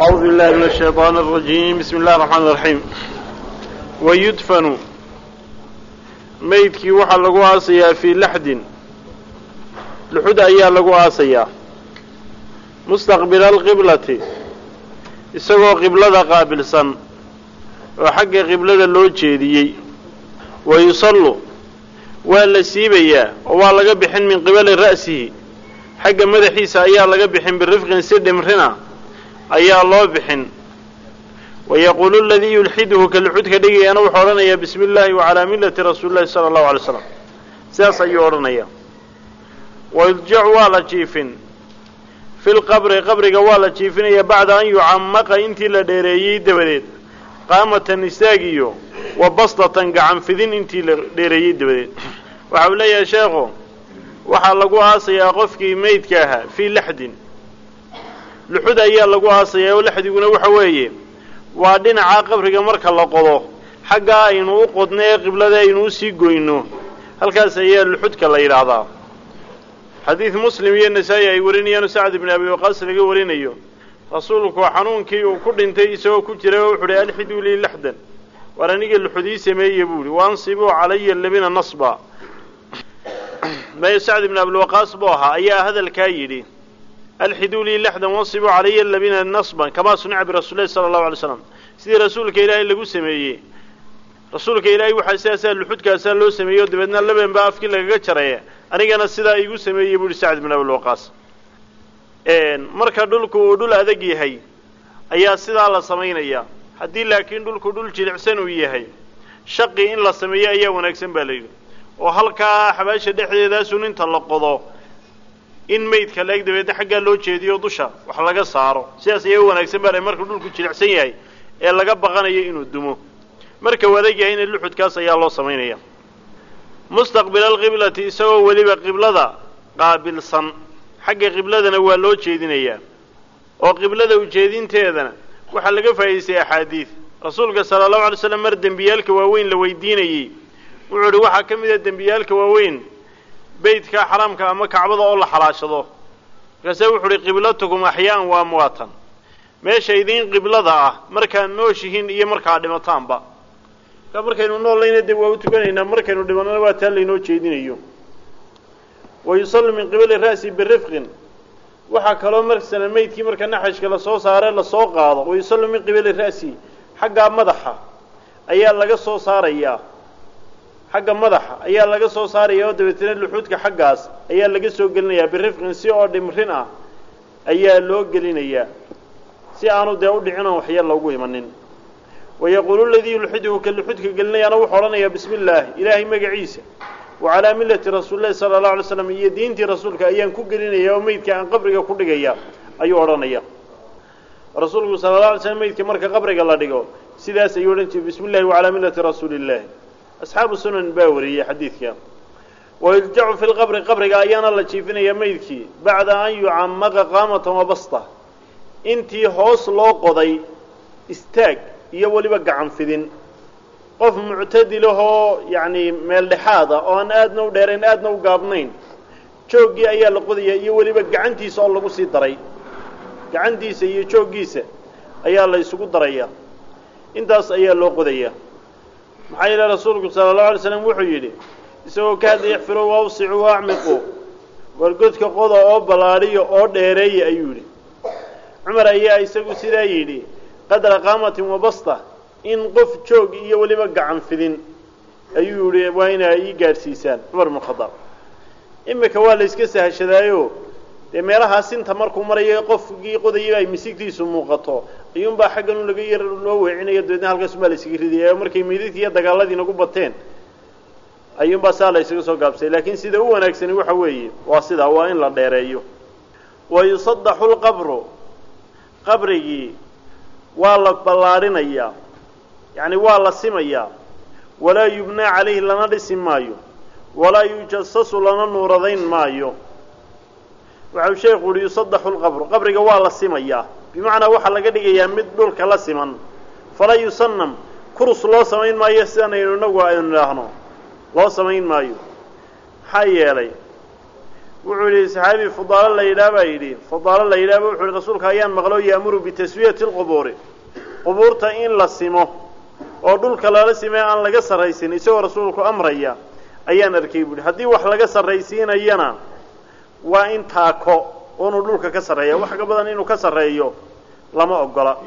أعوذ بالله من الشيطان الرجيم بسم الله الرحمن الرحيم ويدفن maydkii waxaa lagu aasayaa fii laxdin luxud ayaa lagu aasayaa mustaqbila alqiblati isagoo qiblada qaabilsan oo xagga qiblada loo jeediyey wa yusallu waa la siibayaa oo waa laga bixin min qibali ra'sihi xagga madaxiisa ayaa laga bixin birifqin si dhimrina ayaa loo bixin. Wayaquulu aladii yulxiduhu ka luxudka dhigayana wuxuu odhanayaa bismi illaahi wacalaa millati rasuuli llahi sala allahu alay slam sidaas ayuu odhanaya wayudjacu waa la jiifin. Fi lqabri qabriga waa la jiifinaya bacda an yucamaqa intii la dheereeyey dabadeed. Qaamatan istaag iyo wa bastatan gacan fidin intii la dheereeyey dabadeed. Waxa uu leeyahay sheekhu waxaa lagu aasayaa qofkii meydka ahaa fii laxdin luxud ayaa lagu aasayaa oo laxdiguna waxa weeye waa dhinaca qabriga marka la qodo xaggaa aynu u qodno ee qiblada aynu u sii goyno. Halkaas ayaa luxudka la yidhaahdaa. Xadiid muslim iyo nasaa-i ay warinayaano sacd ibni abi waqaas laga warinayo. Rasuulku xanuunkii uu ku dhintay isagoo ku jiray oo wuxu uhi alxiduu lii laxdan. Waar aniga luxudii sameeye buu ihi waansibuu calaya labina nasba. May sacd ibni abilwaqaas buu ahaa ayaa hadalkaa yidhi alxiduu lii laxdan wansibuu calaya labina nasban kamaa sunica birasuulilahi sala allahu alay slam sidii rasuulka ilaahay lagu sameeyey. Rasuulka ilaahay waxaa sidaasaa luxudkaasaa loo sameeyey oo dabeedna laben baa afkii lagaga jaraya anigana sidaa igu sameeyey buu ihi sacd ibn abilwaqaas marka dhulku uu dhul adag yahay ayaa sidaa la samaynayaa haddii laakiin dhulku dhul jilicsan uu yahay shaqi in la sameeyo ayaa wanaagsan baa la yidhi. Oo halkaa xabaasha dhexdeedaasun inta la qodo in maydka la eg dabeedna xaggaa loo jeediyo dusha wax laga saaro. Sidaas ayaa wanaagsan baa markuu dhulku jilicsan yahay ee laga baqanayo inuu dumo. Marka u adag yahayna luxudkaas ayaa loo samaynaya. Mustaqbila alqiblati isagoo weliba qiblada qaabilsan. Xagga qibladana waa loo jeedinayaa. Oo qiblada ujeedinteedana waxaa laga faa'idaystay axaadiid rasuulka sala allahu alay slam mar dembiyaalka waaweyn la weydiinayey. Wuxuu idhi waxaa ka mid a dembiyaalka waaweyn beytka xaraamka ama kacbada oo la xalaashado. Markaase wuxu uhi qiblatukum axyaan waa muwaatan. Meesha idiin qiblada ah markaad nooshihiin iyo markaad dhimataanba. Markaa markaynu noolayna dee waa u tukanaynaa markaynu dhimanana waa taa laynoo jeedinayo. Wa yusallu min qibali ra'si birifqin. Waxaa kaloo marsana maydkii marka naxashka la soo saare la soo qaado wa yusallu min qibali ra'si xaggaa madaxa ayaa laga soo saarayaa xagga madaxa ayaa laga soo saaraya oo dabeetna luxuudka xaggaas ayaa laga soo gelinayaa. Birifqin si oo dhimrin ah ayaa loo gelinayaa. Si aanu dee u dhicin oon waxyar loogu imanin. Wayaquulu ladii yulxiduhu ka luxudka gelinayaana wuxuu odhanayaa bismi illaahi ilaahay magaciisa. Wa calaa millati rasuulillahi sala allahu alay slam iyo diintii rasuulka ayaan ku gelinaya oo meydka aan qabriga ku dhigaya ayuu odhanaya rasuulku sala alla alay slam meydka marka qabriga la dhigo sidaas ayuu odhan jiray bismi illahi wacalaa millati rasuuli illahi asxaabu sunan baa wariyey xadiidka. Wayurjacu fi lqabri qabriga ayaana la jiifinaya meydkii bacda an yucamaqa qaamatan wa basta. Intii hoos loo qoday istaag iyo weliba gacan fidin. Qof muctadilahoo yacni meel dhexaad oo aan aadna u dheerayn aadna u gaabnayn jooggii ayaa la qodaya iyo weliba gacantiisa oo lagu sii daray. Gacantiisa iyo jooggiisa ayaa la isugu daraya. Intaas ayaa loo qodaya maxaa yeele rasuulku sala allahu alay slam wuxuu yidhi isagoo ka hadlaya ixfiruu wawsicuu acmiquu wargodka qoda oo ballaadhiya oo dheereeya ayuu yidhi. Cumar ayaa isagu sidaa yidhi qadra qaamatin wabasta in qof joog iyo weliba gacan fidin ayuu yihi waa inaa ii gaadhsiisaan. Cumar ibnu khadaab imika waa la yska sahashadaayo dee meelahaa sinta markuu marayo qofkii qodayaba ay misigtiisu muuqato. Ayuunbaa xaggan u laga yar loo weecinayo dabeedna halkaasumaa la ysaga ridaya markay meydadkii iyo dagaaladii nagu bateen. Ayuunbaa saa la ysaga soo gaabsay. Laakiin sida u wanaagsani waxa weeye waa sidaa waa in la dheereeyo. Wa yusadaxu lqabru qabrigii waa la ballaadhinayaa yacni waa la simayaa walaa yubnaa calayhi lana dhisi maayo. Walaa yujasasu lana nuuradayn maayo waxau sheekhu uhi yusadaxu lqabru qabriga waa la simayaa bimacnaa waxaa laga dhigayaa mid dhulka la siman. Falaa yusanam kurus loo samayn maayo sidan aynu inagu aynu idhaahno loo samayn maayo. Maxaa yeelay? Wuxuu yidhi saxaabi fudaalo la yidhaah baa yidhi. Fudaalo la yidhahba wuxu yihi rasuulka ayaan maqlo yaamuru bitaswiyati lqubuuri qubuurta in la simo oo dhulka lala simee aan laga sarraysin isagoo rasuulku amraya ayaan arkay buuhi haddii wax laga sarraysiinayana waa in taako oonuu dhulka ka sarreeya wax ka badan inuu ka sarreeyo lama ogola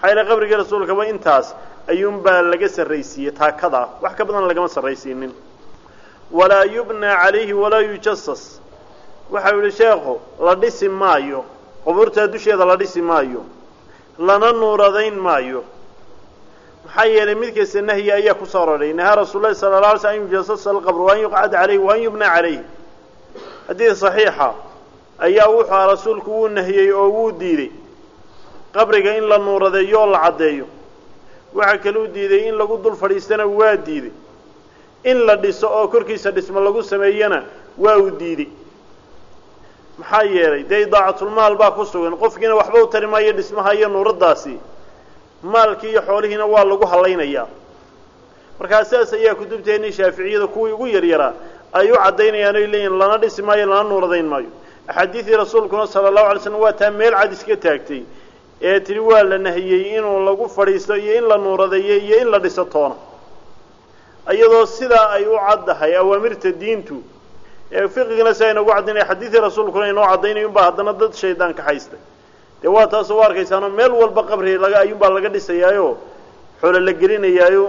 maxaa yaele qabrigii rasuulkaba intaas ayuunbaa laga sarraysiiyey taakadaa wax ka badan lagama sarraysiinin. Walaa yubnaa calayhi walaa yujasas waxau yihi sheekhu la dhisi maayo. Qubuurtaa dusheeda la dhisi maayo. Lana nuuradayn maayo. Maxaa yeelay mid kasta nahyi ayaa ku soo aroray nahaa rasuul lahi sala la alay sl an yujasasa alqabr waan yuqcad calayhi waan yubnaa calayhi xadiid saxiixa ayaa wuxuu rasuulku wuu nahiyey oo wuu diiday qabriga in la nuuradeeyo oo la caddeeyo. Waxaa kaluu diiday in lagu dul fadhiistana waa diiday in la dhiso oo korkiisa dhismo lagu sameeyana waa uu diiday maxaa yeelay dee idaacatulmaal baa ku sugan. Qofkiina waxba u tari maayo dhismaha iyo nuuraddaasi. Maalkii iyo xoolihiina waa lagu hallaynayaa. Markaa sidaas ayaa kutubteennii shaaficiyada kuwii ugu yaryaraa ay u caddaynayaan oy lana dhisi maayo lana nuuradayn maayo. Axaadiidii rasuulkuna sala allahu alay slam waa taa meel cad iska taagtay ee tidhi waa la nahiyey inuu lagu fadhiisto iyo in la nuuradeeyo iyo in la dhiso toona. Iyadoo sidaa ay u caddahay awaamirta diintu ee fiqigana si aynagu caddaynaya xadiidii rasuulkuna inoo caddaynay unbaa haddana dad shaydaan ka haystay. Dee waa taasoo u arkaysaanoo meel walba qabri laga ayuunbaa laga dhisayaayo xoolo la gelinayaayo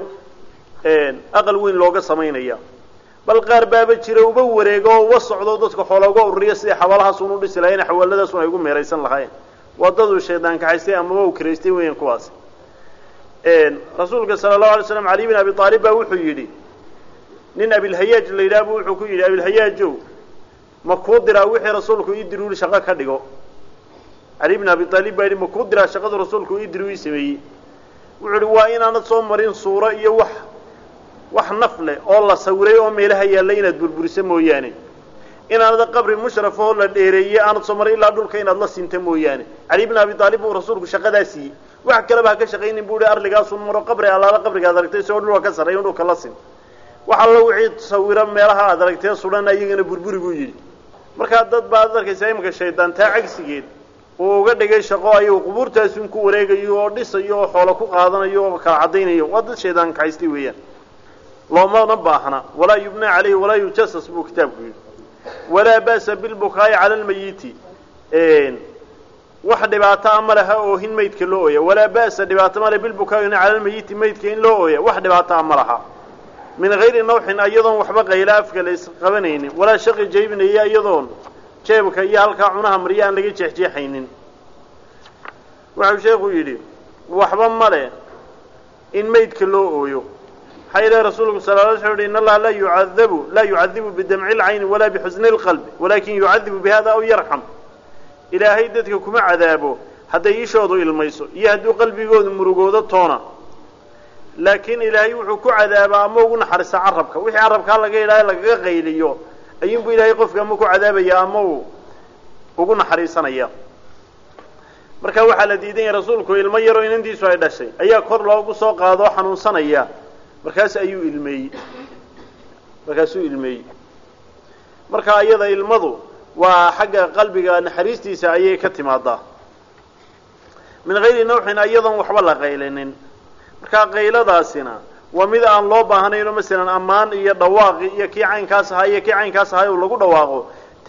aqal weyn looga samaynaya bal qaar baaba jira uba wareego oo uba socdo dadka xoola uga ururiya sidai xabaalahaasuun u dhisi lahayn xawaaladaasun ay ugu meeraysan lahayn. Waa daduu shaydaan ka haystay amaba u karaystay weeyaan kuwaasi rasuulka sala allahu alay slam cali bin abi aalib baa wuxuu yidhi nin abilhayaaj la yidhaha bu wuxuu ku yidhi abilhayaajow ma kuu diraa wixii rasuulku ii diruuli shaqo ka dhigo? Cali bin abi aalib baa yidhi ma kuu diraa shaqadu rasuulku ii diru ii sameeyey? Wuxuu ihi waa inaanad soo marin suuro iyo wax wax naf leh oo la sawiray oo meelaha yaalla inaad burburiso mooyaane. Inaanad qabri mushrafoo la dheereeyey aanad soo marin ilaa dhulka inaad la sinta mooyaane. Cali bin abi aalib buu rasuulku shaqadaa siiyey wax kaleba ha ka shaqaynin bu hi arligaasun maro qabri allaala qabrigaad aragtay isagoo dhulka ka sarreeya in dhulka la sin. Wax allo wixii sawiro meelaha aad aragtee sudan iyagana burburi buu yidhi. Markaa dad baa ad arkaysaa imanka shaydaan taa cagsigeed uu uga dhigay shaqo ayuu qubuurtaasun ku wareegayo oo dhisayo oo xoolo ku qaadanayo oo kala caddaynayo waa dad shaydaan kahaystay weeyaan loomana baahna walaa yubnaa calayhi walaa yujasas buu kitaabku yidhi. Walaa ba'sa bilbukaa'i cala almayiti wax dhibaato a ma laha oo hin maydka loo ooya. Walaa ba'sa dhibaato male bilbukaa'i cala almayiti maydka in loo ooya. Wax dhibaato a ma laha. Min hayri nawxin iyadoon waxba qayla afka la isqabanaynin walaa shaqi jaybinaya iyadoon jeebka iyo halkaa cunaha marya aan laga jeexjeexaynin. Wuxuu sheekhu yidhi waxba male in maydka loo ooyo maxaa ilahi rasuulku sala la sl uhi in allaha laa yucadabu laa yucadibu bidamci lcayni walaa bixusni lqalbi walakin yucadibu bihada aw yarxam. Ilaahay dadka kuma cadaabo hadday ishoodu ilmayso iyo hadduu qalbigoodu murugoodo toona. Laakiin ilaahay wuxuu ku cadaabaa ama ugu naxariista carabka wixii carabkaa laga idhaaha lagaga qayliyo ayuunbu ilaahay qofka ama ku cadaabaya ama uu ugu naxariisanaya. Marka waxaa la diidan yahay rasuulku ilmo yaroo inantiisu ay dhashay ayaa kor loogu soo qaado xanuunsanaya markaas ayuu ilmeeyey. Markaasuu ilmeeyey. Marka iyada ilmadu waa xagga qalbiga naxariistiisa ayay ka timaadaa. Min hayri nawxin iyadoon waxba la qaylinin. Markaa qayladaasina waa mid aan loo baahanayno masalan ammaan iyo dhawaaqi iyo kii caynkaas ahaa iyo kii caynkaas ahaa uu lagu dhawaaqo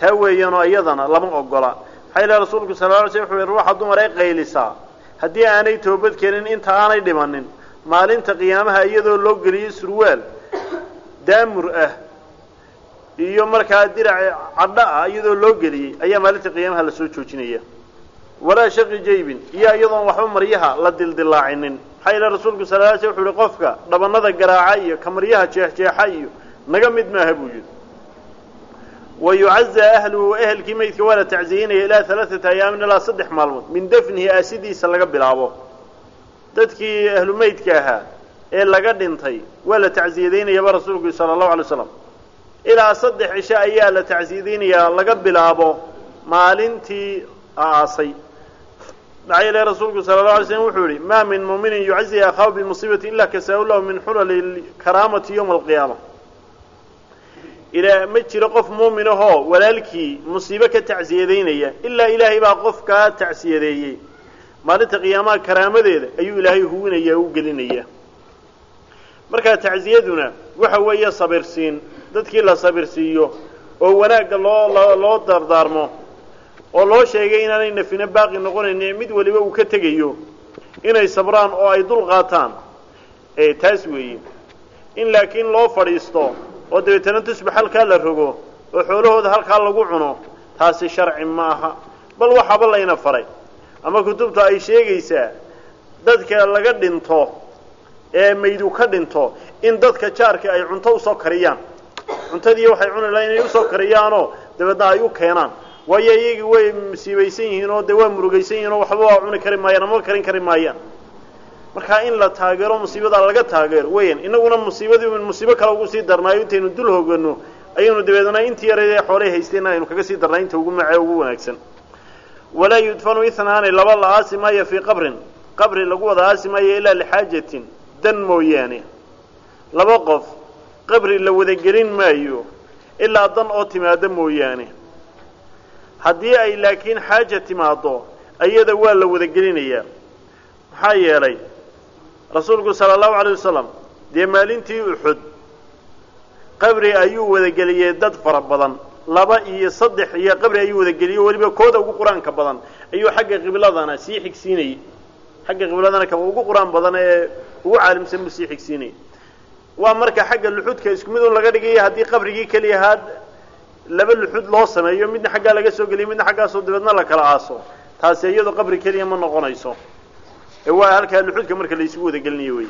taa weeyaanoo iyadana lama ogola maxaa ilahi rasuulku sala la sl wuxuu yihi ruuxa dumar ay qaylisaa. Haddii aanay toobad keenin inta aanay dhimanin maalinta qiyaamaha iyadoo loo geliyey surwaal daamur ah iyo markaa dirac cadho ah iyadoo loo geliyey ayaa maalinta qiyaamaha la soo joojinaya. Walaa shaqi jaybin iyo iyadoon waxba maryaha la dildilaacinin maxaa ilahi rasuulku sala la sl wuxuu yihi qofka dhabanada garaaca iyo kamaryaha jeexjeexa iyo naga mid maaha buu yidhi. Wa yucazaa ahluhu ehelkii maydka waa la tacziyinaya ilaa alaaata ayaamin ilaa saddex maalmood. Min dafnihi aasidiisa laga bilaabo dadkii ahlu maydka ahaa ee laga dhintay waa la tacsiyadaynayaba rasuulku sala allahu alay slam ilaa saddex cisho ayaa la tacsiyadaynayaa laga bilaabo maalintii aasay. Maxaa yeele rasuulku sala allahu alay slam wuxuu yihi maa min muuminin yucazi akhaahu bimusiibati ila kasaa lahu min xulali karaamati yowma alqiyaama ilaa ma jiro qof muumin ahoo walaalkii musiibo ka tacsiyadaynaya ilaa ilaahay baa qofkaa tacsiyadeeyey maalinta qiyaamaha karaamadeeda ayuu ilaahay huwinaya u gelinaya. Markaa tacsiyaduna waxa weeye sabirsiin. Dadkii la sabirsiiyo oo wanaagga loo loo dardaarmo oo loo sheegay inaanay nafina baaqi noqonayn mid waliba uu ka tegayo inay sabraan oo ay dul qaataan. Taas weeye. In laakiin loo fadhiisto oo dabeetana tusbax halkaa la rogo oo xoolahooda halkaa lagu cuno taasi sharci ma aha. Bal waxaaba layna faray ama kutubta ay sheegaysaa dadka laga dhinto ee maydu ka dhinto in dadka jaarka ay cunto u soo kariyaan. Cuntadii waxay cuni laha inay u soo kariyaanoo dabeedna ay u keenaan. Waayo iyagii way musiibaysan yihiin oo dee waa murugaysan yihiin oo waxba waa cuni kari maayaan ama karin kari maayaan. Markaa in la taageero musiibadaa laga taageero weyan inaguna musiibadii musiibo kale ugu sii darnaayo intaynu dul hogano ayaynu dabeedna intii yareed xoolay haysteen aynu kaga sii darnaa inta ugu macee ugu wanaagsan walaa yudfanu itnaani laba la aasi maayo fii qabrin. Qabri lagu wada aasi maayo ilaa lixaajatin dan mooyaane. Laba qof qabri la wadagelin maayo ilaa dan oo timaado mooyaane. Haddii ay laakiin xaaja timaado ayada waa la wadagelinayaa maxaa yeelay rasuulku sala allahu alayh wasalam dee maalintii uxud qabri ayuu wadageliyey dad fara badan laba iyo saddex iyo qabri ayuu wadageliyey weliba kooda ugu qur'aanka badan ayuu xagga qibladana sii xigsiinayey xagga qibladana ka ugu qur'aan badan ee ugu caalimsan buu sii xigsiinayay. Waa marka xagga luxudka isku mid un laga dhigaya haddii qabrigii keliya ahaa laba luxud loo sameeyo midna xaggaa laga soo geliyo midna xaggaasoo dabeedna la kala aaso. Taasi iyadoo qabri keliya ma noqonayso. Ee waa halkaa luxudka marka laysugu wadagelinayo wey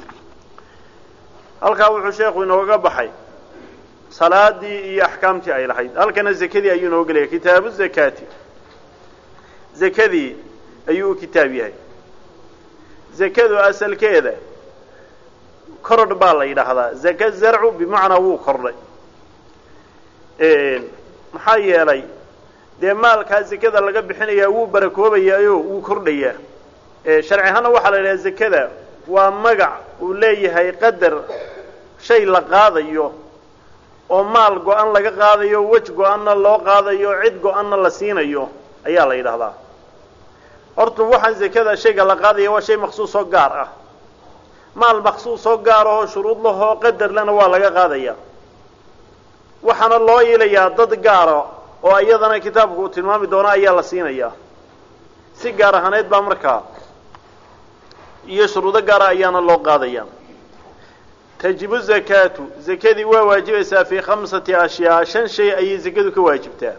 halkaa wuxuu sheekhu inooga baxay salaadii iyo axkaamtii ay lahayd. Halkana zakadii ayuu inoo gelaya kitaabu zakaati. Zakadii ayuu u kitaab yahay. Zakadu asalkeeda korodh baa la yidhaahdaa. Zaka zarcu bimacnaa wuu kordhay. Maxaa yeelay dee maalkaa zakada laga bixinayaa wuu barakoobayaayo wuu kordhayaa. Sharci ahaana waxaa la yidhaha zakada waa magac uu leeyahay qadar shay la qaadayo oo maal go-an laga qaadayo wej go-anna loo qaadayo cid go-anna la siinayo ayaa la yidhahdaa horta waxaan zakada shayga la qaadaya waa shay maksuus oo gaar ah. Maal maksuus oo gaar ahoo shuruud lahoo qadar lena waa laga qaadaya. Waxaana loo ilayaa dad gaara oo iyadana kitaabku uu tilmaami doono ayaa la siinayaa. Si gaar ahaaneed baa markaa iyo shuruudo gaara ayaana loo qaadaya tajibu zakaatu zakadii waa waajibaysaa fii khamsati ashyaa shan shay ayay zakadu ka waajibtaa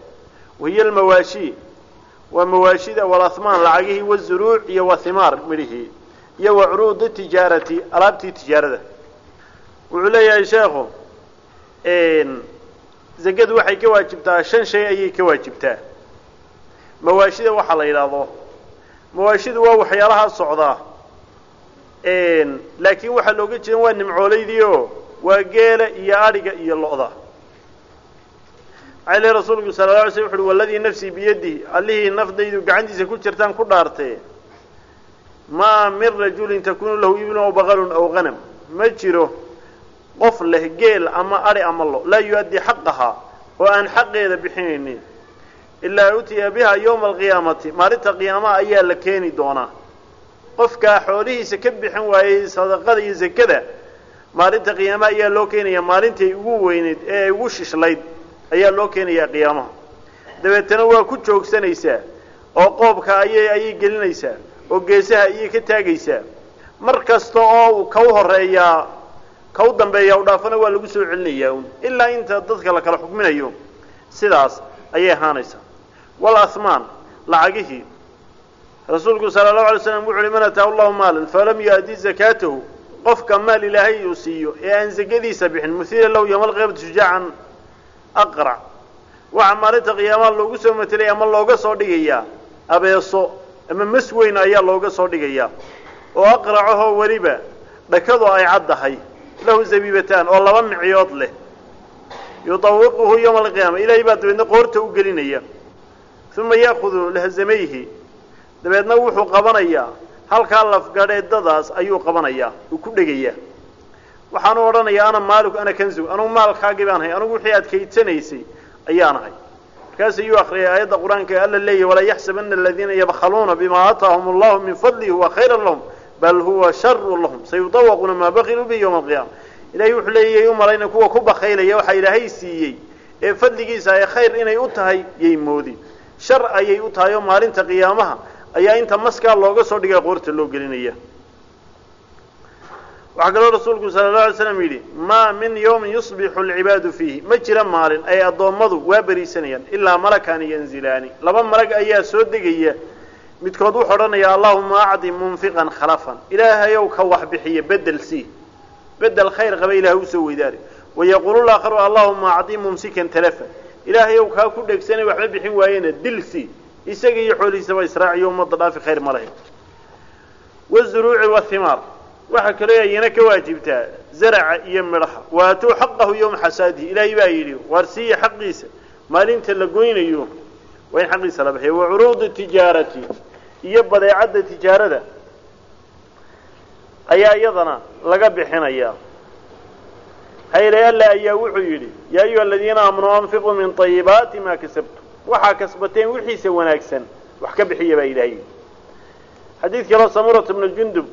wahiya almawaashi waa mawaashida walahmaan lacagihii wazuruuc iyo wathimaar midhihii iyo wa curuudi tijaarati alaabtii tijaarada wuxuu leeyahay sheekhu zakadu waxay ka waajibtaa shan shay ayay ka waajibtaa mawaashida waxaa la yidhaahdo mawaashidu waa waxyaalaha socdaa laakiin waxaa looga jeedan waa nimcoolaydii oo waa geela iyo adhiga iyo lo-da. Rasuulku sala la slam wuxu uhi waladii nafsii biyadihi allihii nafdaydu gacantiisa ku jirtaan ku dhaartee maa min rajulin takunu lahu ibnu aw baqalun aw hanam ma jiro qof leh geel ama adhi ama lo laa yu-addii xaqahaa oo aan xaqeeda bixinaynin ilaa utiya biha yowma alqiyaamati maalinta qiyaamaha ayaa la keeni doonaa qofkaa xoolihiisa ka bixin waayey sadaqada iyo zakada maalinta qiyaamaha ayaa loo keenaya maalintay ugu weyneyd ee ay ugu shishlayd ayaa loo keenayaa qiyaamaha. Dabeetana waa ku joogsanaysaa oo qoobka ayay ayay gelinaysaa oo geesaha ayay ka taagaysaa mar kasta oo ka u horeeyaa ka u dambeeya u dhaafana waa lagu soo celinayaa un ilaa inta dadka la kala xukminayo sidaas ayay ahaanaysaa. Wal ahmaan lacagihii rasuulku sala allahu alay slam wuxu uhi man ataa allahu maalan falam yu-addi zakaatahu qofka maal ilaahay uu siiyo ee aan zakadiisa bixin muhila lahu yowma alqiyaamati shujaacan aqrac waxaa maalinta qiyaamaha loogu soo matelay ama looga soo dhigayaa abeeso ama mas weyn ayaa looga soo dhigayaa. Oo aqracahoo weliba dhakadu ay caddahay lahu zabiibataan oo laba micyood leh. Yudawiquhu yowma alqiyaama ilaahay baa dabeedna qoorta u gelinaya. Uma ya'khudu lahzamayhi dabeedna wuxuu qabanayaa. Halkaa lafgadheedadaas ayuu qabanayaa. Uu ku dhegayaa. Waxaanu odhanayaa ana maaliku ana kanzug. Anugu maalkaagii baan hay anugu wixii aad kaydsanaysay ayaan ahay. Markaas ayuu akriyay aayadda qur'aanka ee alla leeyahy walaa yaxsabana aladiina yabkhaluuna bima aataahum allahu min fadlihi huwa khayra lahum bal huwa sharu lahum. Sayudawaquuna maa bakiluu bihi yowma alqiyaama. Ilahay wuxuu leeyahy u malayna kuwa ku bakaylaya waxaa ilaahay siiyey ee fadligiisa ay khayr inay u tahay yay moodin. Shar ayay u tahay oo maalinta qiyaamaha ayaa inta maskaa looga soo dhigay qoorta loo gelinaya. Waxaa kaloo rasuulku sala allahu alay slam yidhi maa min yawmin yusbixu alcibaadu fiihi. Ma jira maalin ay addoommadu waa beriisanayaan ilaa malakaani yanzilaani. Laba malag ayaa soo degaya. Midkood wuxuu odhanaya allahuma acdi munfiqan khalafan. Ilaahayow ka wax bedel sii. Bedel khayr qaba ilaah u soo weydaari. Wayaquulu laakharu allahuma acdi mumsikan talafan ilaahayow kaa ku dhegsanay waxba bixin waayena dil sii isaga iyo xoolihiisaba israaciyo ummadda dhaafi khayr ma lahayn. Wazuruuci wahimaar waxaa kaloo ayana ka waajibtaa zaraca iyo midhaha. Waatuu xaqahu yowma xasaadihi. Ilaahay baa yidhi waar siiya xaqiisa. Maalinta la goynayo waa in xaqiisa la bixiya wa curuudi tijaarati. Iyo badeecadda tijaarada ayaa iyadana laga bixinayaa. Hayre alla ayaa wuxuu yidhi yaa ayuha aladiina aamanuu anfiquu min طayibaati ma kasabtum waxaa kasbateen wixiisa wanaagsan wax ka bixiya baa ilaahay. Xadiid kaloo samurat bnu jundub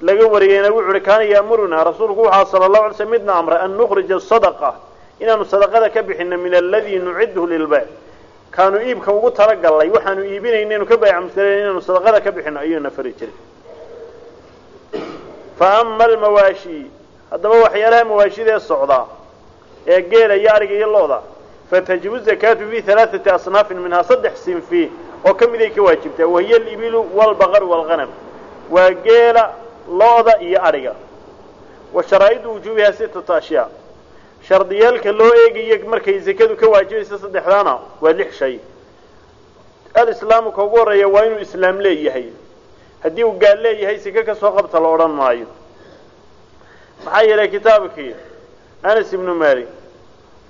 laga wariyeyna wuxu uhi kaana yaamurunaa rasuulku waxaa sala allahu alay slm midna amray an nukrija sadaqa inaanu sadaqada ka bixino min aladii nucidhu lilbayc kaanu iibka ugu talagalnay waxaanu iibinayna inaynu ka baycamsanayn inaanu sadaqada ka bixino ayuuna fari jiray. Fa ama almawaashi haddaba waxyaalaha mawaashidee socdaa ee geela iyo ariga iyo looda fatajibu zakaatu fi halaaثati asnaafin minhaa saddex sinfi oo ka miday ka waajibtaa wahiya alibilu wاlbaqar wاlganam waa geela looda iyo adhiga wa sharaa'idu wujuubiha sitata ashyaa shardiyaalka loo eegayo markay zakadu ka waajibaysa saddexdaana waa lix shay alislaamu ka ugu horreeya waa inuu islaam leeyahay haddii uu gaal leeyahay sike ka soo qabta la odhan maayo maxaa yeelay kitaabkii anas ibnu malik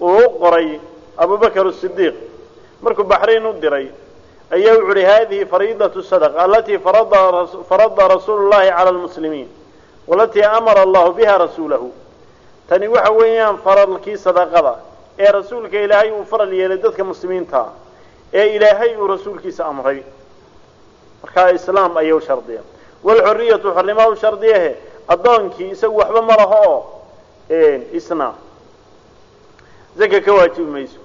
uu u qoray abubakar asidiiq markuu baxrayn u diray ayaa wuxu uhi hadihi fariidatu sadaqa alatii farada rasuulu llahi cala lmuslimiin walatii amara allahu biha rasuulahu. Tani waxa weeyaan faralkii sadaqada ee rasuulka ilaahay uu faral yeelay dadka muslimiinta ee ilaahay uu rasuulkiisa amray. Markaa islaam ayuu shardiya walxuriyatu xornima u shardiyahe addoonkii isagu waxba ma laho oo isna. Zaka ka waajibi mayso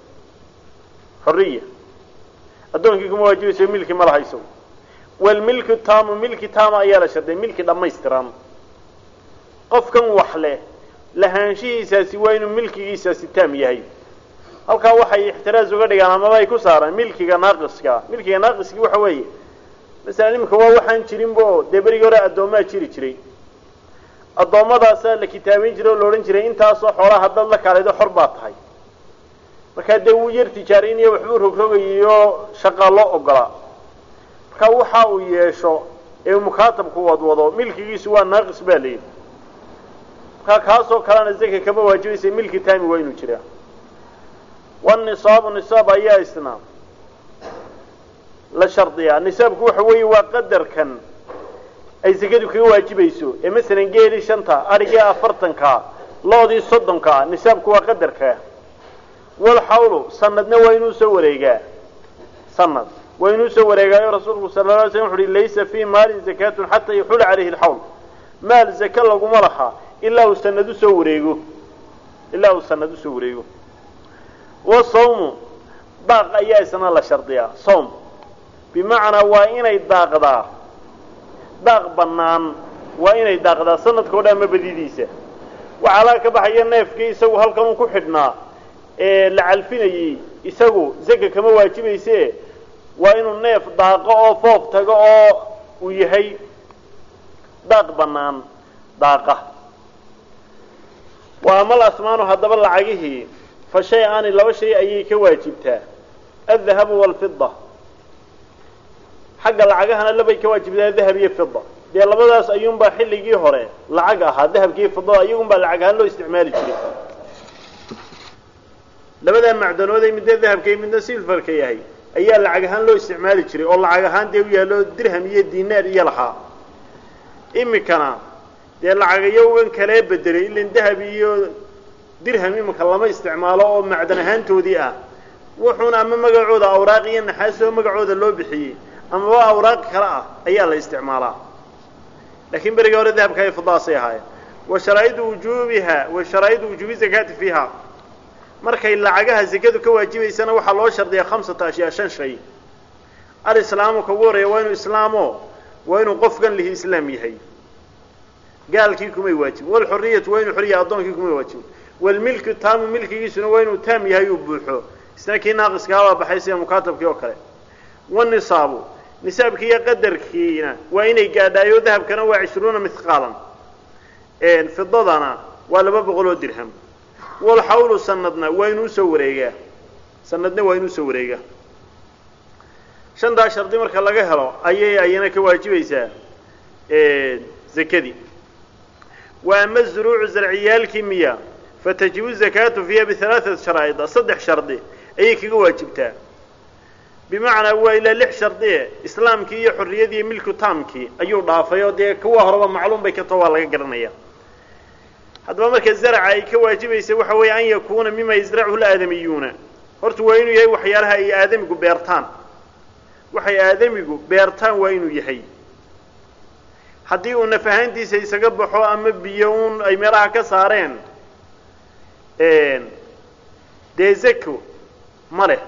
xoriya addoonkii kuma waajibayso milki ma laha isagu walmilku taamu milki taama ayaa la shardiya milki dhammaystiran. Qofkan wax leh lahaanshihiisaasi waa inuu milkigiisaasi taam yahay. Halkaa waxay ixtiraas uga dhigaan amaba ay ku saaraan milkiga naaqiska milkiga naaqiskii waxa weeye masalan iminka waa waxaan jirinbo dee berigii hore addoomaa jiri jiray. Addoomadaasaa la kitaabayn jiray oo la odhan jiray intaasoo xoolaa haddaad la kaalaydo xor baa tahay markaa dee wuu yar tijaaraynayo waxbuu rogrogayayo shaqaa loo ogolaa markaa waxa uu yeesho ee mukaatabku wadwado milkigiisu waa naaqis baa layidhi markaa kaasoo kalena zaka kama waajibaysa milki taami waa inuu jiraa. Wanisaabu nisaab ayaa isna la shardiyaa. Nisaabku waxa weeye waa qadarkan ay zakadu kaga waajibayso. Ee masalan geelii shanta adhigii afartankaa loodii soddonkaa nisaabku waa qadarka walxawlu sanadna waa inuu soo wareegaa sanad waa inuu soo wareegaayo rasuulku sala la alay slam wuxu uhi laysa fii maalin zakaatun xataa yaxula calayhi alxawl maal zaka laguma laha ilaa uu sanad u soo wareego ilaa uu sanad u soo wareego wasawmu daaq ayaa isna la shardiyaa sawm bimacnaa waa inay daaqdaa daaq bannaan waa inay daaqdaa sanadkao dhan ma badidiisa waxaa ka baxaya neefkii isagu halkan uu ku xidhnaa la calfinayey isagu zaka kama waajibayse waa inuu neef daaqo oo foof tago oo uu yahay daaq bannaan daaqa. Waa amal asmaanu haddaba lacagihii fa shay aani laba shay ayay ka waajibtaa. Aldahabu waalfida xagga lacagahana labay ka waajibtaa dahab iyo fida dee labadaas ayuunbaa xilligii hore lacag ahaa dahabkiiyo fidada iyagunbaa lacag ahaan loo isticmaali jiray labadaa macdanooday midna dahabka iyo midna silfarka yahay. Ayaa lacag ahaan loo isticmaali jiray oo lacag ahaan dee u yaallo dirham iyo dinaar iyo lahaa. Imikana dee lacagayowgan kalee bedelay ilan dahab iyo dirham imanka lama isticmaalo oo macdan ahaantoodii ah. Wuxuuna ama magacooda awraaq iyo naxaasoo magacooda loo bixiyey amaba awraaq kale ah ayaa la isticmaalaa. Laakiin beriga hore dahabka iyo fidaasay ahaayeen. Wa sharaa'idu wujuubiha wa sharaa'idu wujuubi zakaati fiiha markay lacagaha zakadu ka waajibaysana waxaa loo shardiyaa khamsata ashyaa shan shay. Alislaamu ka ugu horreeya waa inuu islaamo waa inuu qofkan lihi islaam yahay. Gaalkii kumay waajibin walxuriyatu waa inuu xoriya addoonkii kumay waajibin walmilku taamu milkigiisuna waa inuu taam yahay uu buuxo. Isna kii naaqiska habaa baxay sida mukaatabkii oo kale. Wanisaabu nisaabkii iyo qadarkiina waa inay gaadhaayo dahabkana waa cishruuna mithqaalan. Fidadana waa laba boqol oo dirham walxawlu sanadna waa inuu u soo wareegaa sanadna waa inuu u soo wareegaa shantaa shardi marka laga helo ayay ayana ka waajibaysaa zakadii wa ama zuruucu zarciyaalkii miya fatajibu zakaatu fiiha bihalaaثat sharaa'ida saddex shardi ayay kaga waajibtaa bimacnaa waa ilaa lix shardie islaamkii iyo xorriyadii iyo milku taamkii ayuu dhaafay oo dee kuwa horeba macluum bay ka tao waa laga garanaya haddaba marka zaraca ay ka waajibaysa waxa weeye an yakuuna mima yasrachu laadamiyuuna horta waa inuu yahay waxyaalaha ay aadamigu beertaan. Waxay aadamigu beertaan waa inuu yahay. Haddii uu naf ahaantiisa isaga baxo ama biyo uun ay meelaha ka saareen dee zako ma leh.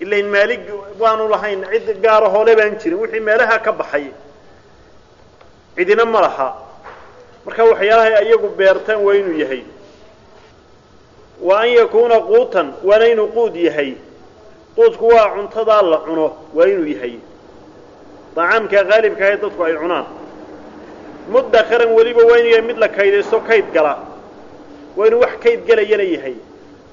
Ilain maalig waanu lahayn cid gaaro hoole baan jirin. Wixii meelaha ka baxay cidina ma laha marka waxyaalahay iyagu beertaan waa inuu yahay. Wa an yakuuna quutan waana inuu quud yahay. Quudku waa cuntadaa la cuno waa inuu yahay. Dacaamka qaalibka ahe dadku ay cunaan. Mudakaran weliba waa inuu yahay mid la kaydaysto kayd gala. Waa inuu wax kayd galayana yahay.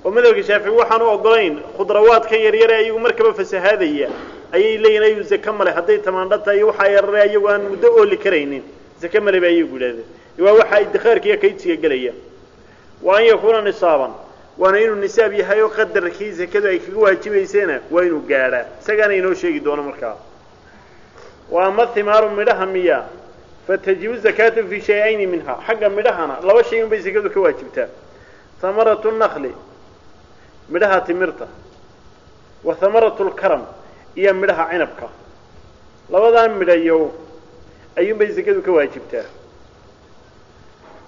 Oo madhabka shaafici waxaan u ogolayn khudrawaadkan yaryare ayagu markaba fasahaadaya ayay leeyihiin ayu zake male hadday tamaandha tahay iyo waxaa yarare ayagu aan muddo ooli karaynin. Zake male ba ayagu yidhahdeen waa waxa idikhaarka iyo kaydsiga gelaya wa an yakuuna nisaaban. Waana inuu nisaab yahay oo qadarkii zakadu ay kaga waajibaysayna waa inuu gaadhaa. Isagaana inoo sheegi doono markaa. Wa ama himaaru midhaha miya fatajibu zakaatu fii shay-ayni minha. Xagga midhahana laba shay un bay zakadu ka waajibtaa hamaratu nakli midhaha timirta. Wa hamaratu lkaram iyo midhaha cinabka. Labadaa midhayow ayuunbay zakadu ka waajibtaa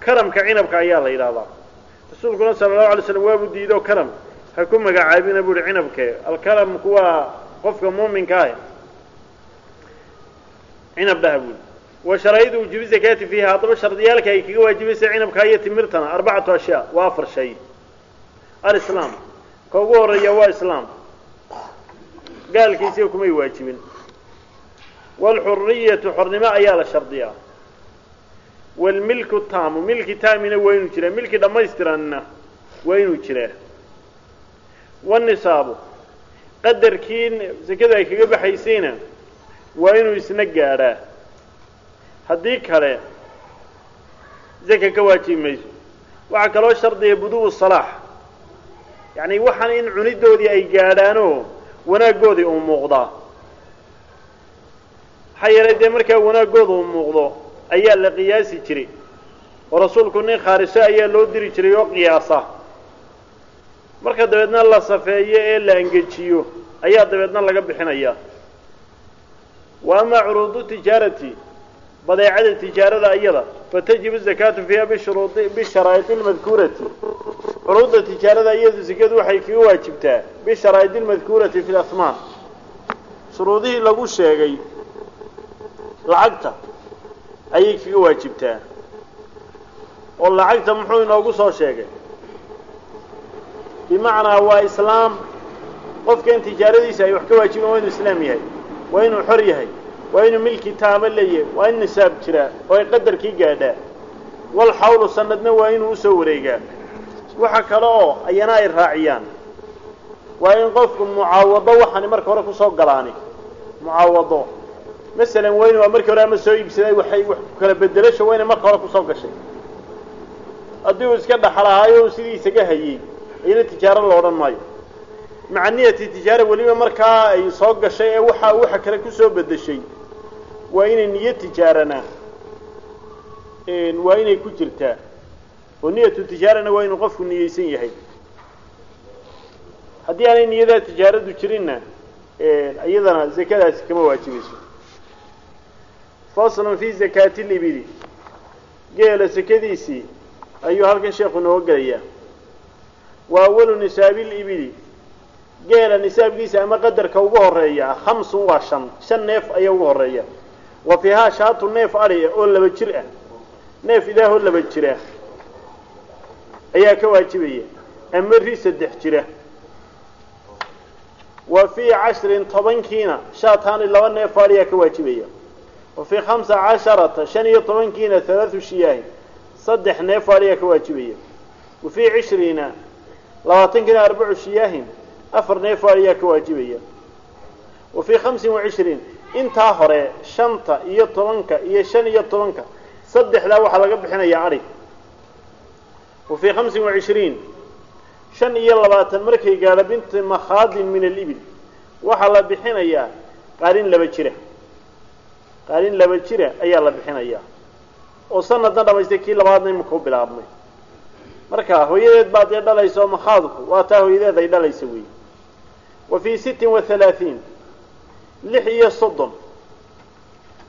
karamka cinabka ayaa la yidhahdaa rasuulkuna sala allahu alay slam waabu diido karam. Ha ku magacaabina buuhi cinabke alkaramku waa qofka muuminka ah. Cinab dhaha buuli wa sharaa'idu wujuubi zakaati fiiha haddaba shardiyaalka ay kaga waajibaysa cinabka iyo timirtana arbacatu ashyaa waa afar shay. Alislaam ka ugu horreeya waa islaam. Gaalkiisiga kumay waajibin. Waalxuriyatu xornimo ayaa la shardiyaa waalmilku taamu milki taamina waa inuu jiraa milki dhammaystiranna waa inuu jiraa wanisaabu qadarkii sakadu ay kaga baxaysayna waa inuu isna gaadhaa haddii kale zaka ka waajibi mayso. Waxaa kaloo shardiya budu'u salaax. Yacni waxaan in cunidoodii ay gaadhaanoo wanaaggoodii uu muuqdaa. Maxaa yeelay dee markaa wanaaggooda uu muuqdo ayaa la qiyaasi jiray. Oo rasuulku nin khaariso ayaa loo diri jiray oo qiyaasa. Marka dabeedna la safeeyo ee la angejiyo ayaa dabeedna laga bixinaya wa amaa curuudu tijaarati badeecada tijaarada iyada fatajibu zakaatu fiiha bisharaa'idi lmadkuurati curuudda tijaarada iyadu sakadu waxay kaga waajibtaa bisharaa'idi lmadkuurati fi lasmaan shuruudihii lagu sheegay lacagta ayay kaga waajibtaa oo lacagta muxuu inoogu soo sheegay? Bimacnaa waa islaam. Qofkan tijaaradiisa ay wax ka waajiban waa inuu islaam yahay waa inuu xor yahay waa inuu milki taamo leeyahay waa in nisaab jiraa oo ay qadarkii gaadhaa. Wal xawlu sanadna waa inuu u soo wareegaa. Waxa kale oo ayana ay raaciyaan. Waa in qofku mucaawado waxaani marka hore ku soo galaani. Mucaawado masalan waa inu markii hore ama soo iibsaday waxay wax kala bedelasho waa inay marka hore ku soo gashay. Haddii uu iska dhaxlahaayo uu sidii isaga hayey iyana tijaaro la odhan maayo. Maca niyati tijaara weliba markaa ay soo gashay ee waxa waxa kale ku soo bedeshay waa inay niyo tijaarana waa inay ku jirtaa. Oo niyatu tijaarana waa inuu qofku niyeysan yahay. Haddii aanay niyadaa tijaaradu jirinna iyadana zakadaasi kama waajibayso faslun fi zakaati libili geela sakadiisii ayuu halkan sheekhu nooga gelayaa wa awalu nisaabi libili geela nisaabkiisa ama qadarka ugu horreeya khamsun waa shan shan neef ayaa ugu horreeya wa fiihaa shaatu neef adhi oo laba jir ah neef idaahoo laba jira ayaa ka waajibaya ama ri saddex jira wa fii cashrin tobankiina shaataani laba neef adhiyaa ka waajibaya wa fii khamsa casharata shan iyo tobankiina halaathu shiyaahin saddex neef adhiyaa ka waajibaya. Wa fii cishriina labaatankiina arbacu shiyaahin afar neef adhiyaa ka waajibaya. Wa fii khamsin wa cishriin intaa hore shanta iyo tobanka iyo shan iyo tobanka saddexdaa waxaa laga bixinayaa adhig wa fii khamsin wa cishriin shan iyo labaatan markay gaadho binti makhaadin min alibil waxaa la bixinayaa qaalin laba jira qaalin laba jira ayaa la bixinayaa oo sanadna dhamaystay kii labaadna imika u bilaabmay marka hooyadeed baa dee dhalaysa makhaadku waa taa hooyadeed ay dhalaysa weeye wa fii sittin wa halaahiin lix iyo soddon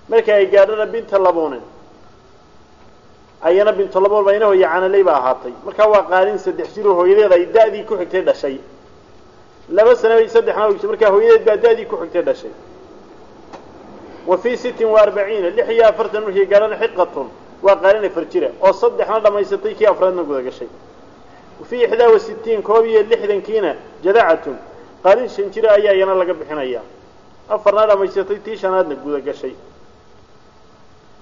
marka ay gaadhana binta labunin ayana bintu labuun bayna hooye canaley ba ahaatay markaa waa qaalin saddex jiro hooyadeed ay da-dii ku xigtay dhashay laba sana ogtay markaa hooyadeed baa da-dii ku xigtay dhashay wa fii sittin wa arbaciina lix iyo afartan markay gaadhana xiqatun waa qaalin afar jira oo saddexna dhammaysatay kii afraadna guda gashay. Wa fii ixdaa wa sittiin koob iyo lixdankiina jadacatun qaalin shan jira ayaa iyana laga bixinayaa afarna dhammaysatay tii shanaadna guda gashay.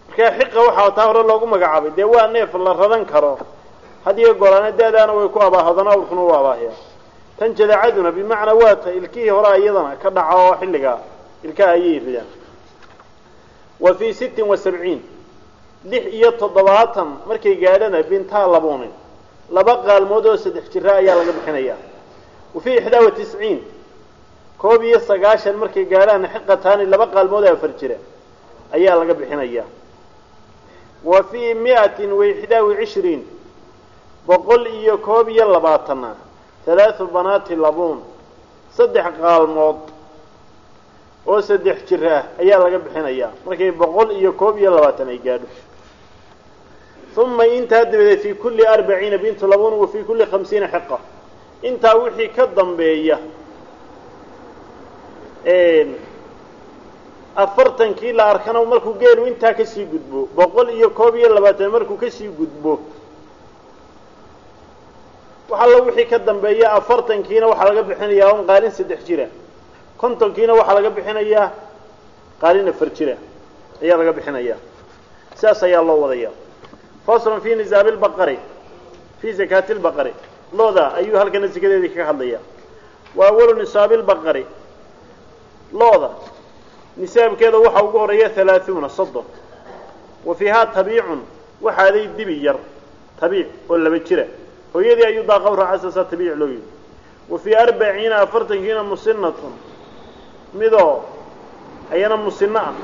Markaa xiqa waxaa taa hore loogu magacaabay dee waa neef la radan karo. Hadiyo goraana da-daana way ku abaahadana awrkuna u abaahya tan jadacaduna bimacnaa waa ta ilkihii horea iyadana ka dhaca oo xilligaa ilkaha ayay ridaan wa fii sittin wa sabciin. Lix iyo toddobaatan markay gaadhana bintaa labuunin laba qaalmood oo saddex jira ayaa laga bixinayaa. Wa fii ixdaa wa tisciin. Koob iyo sagaashan markay gaadhaan xiqataani laba qaalmood oo afar jira ayaa laga bixinayaa. Wa fii miatin wa ixdaa wa cishriin. Boqol iyo koob iyo labaatanna halaathu banaati labuun. Saddex qaalmood oo saddex jir ah ayaa laga bixinayaa markay boqol iyo koob iyo labaatan ay gaadho. Uma intaa dabadeed fii kulli arbaciina bintu labuun wa fii kulli khamsiina xiqa intaa wixii ka dambeeya afartankii la arkana markuu geelu intaa ka sii gudbo boqol iyo koob iyo labaatan markuu ka sii gudbo wax allo wixii ka dambeeya afartankiina waxaa laga bixinayaa un qaalin saddex jira kontonkiina waxaa laga bixinayaa qaalin afar jira ayaa laga bixinayaa. Sidaas ayaa loo wadaya faslun fi nisaabi lbaqari fi zakaati lbaqari looda ayuu halkana sikadeedii kaga hadlaya wa awalu nisaabi lbaqari looda nisaabkeeda waxaa ugu horreeya halaahuuna soddon. Wa fiihaa tabiicun waxaaday dibi yar tabiic oo laba jira. Hooyadii ayuu daaqawra casasa tabiic loo yidhi. Wa fii arbaciina afartankiina musinatun midoo ayana musino ah.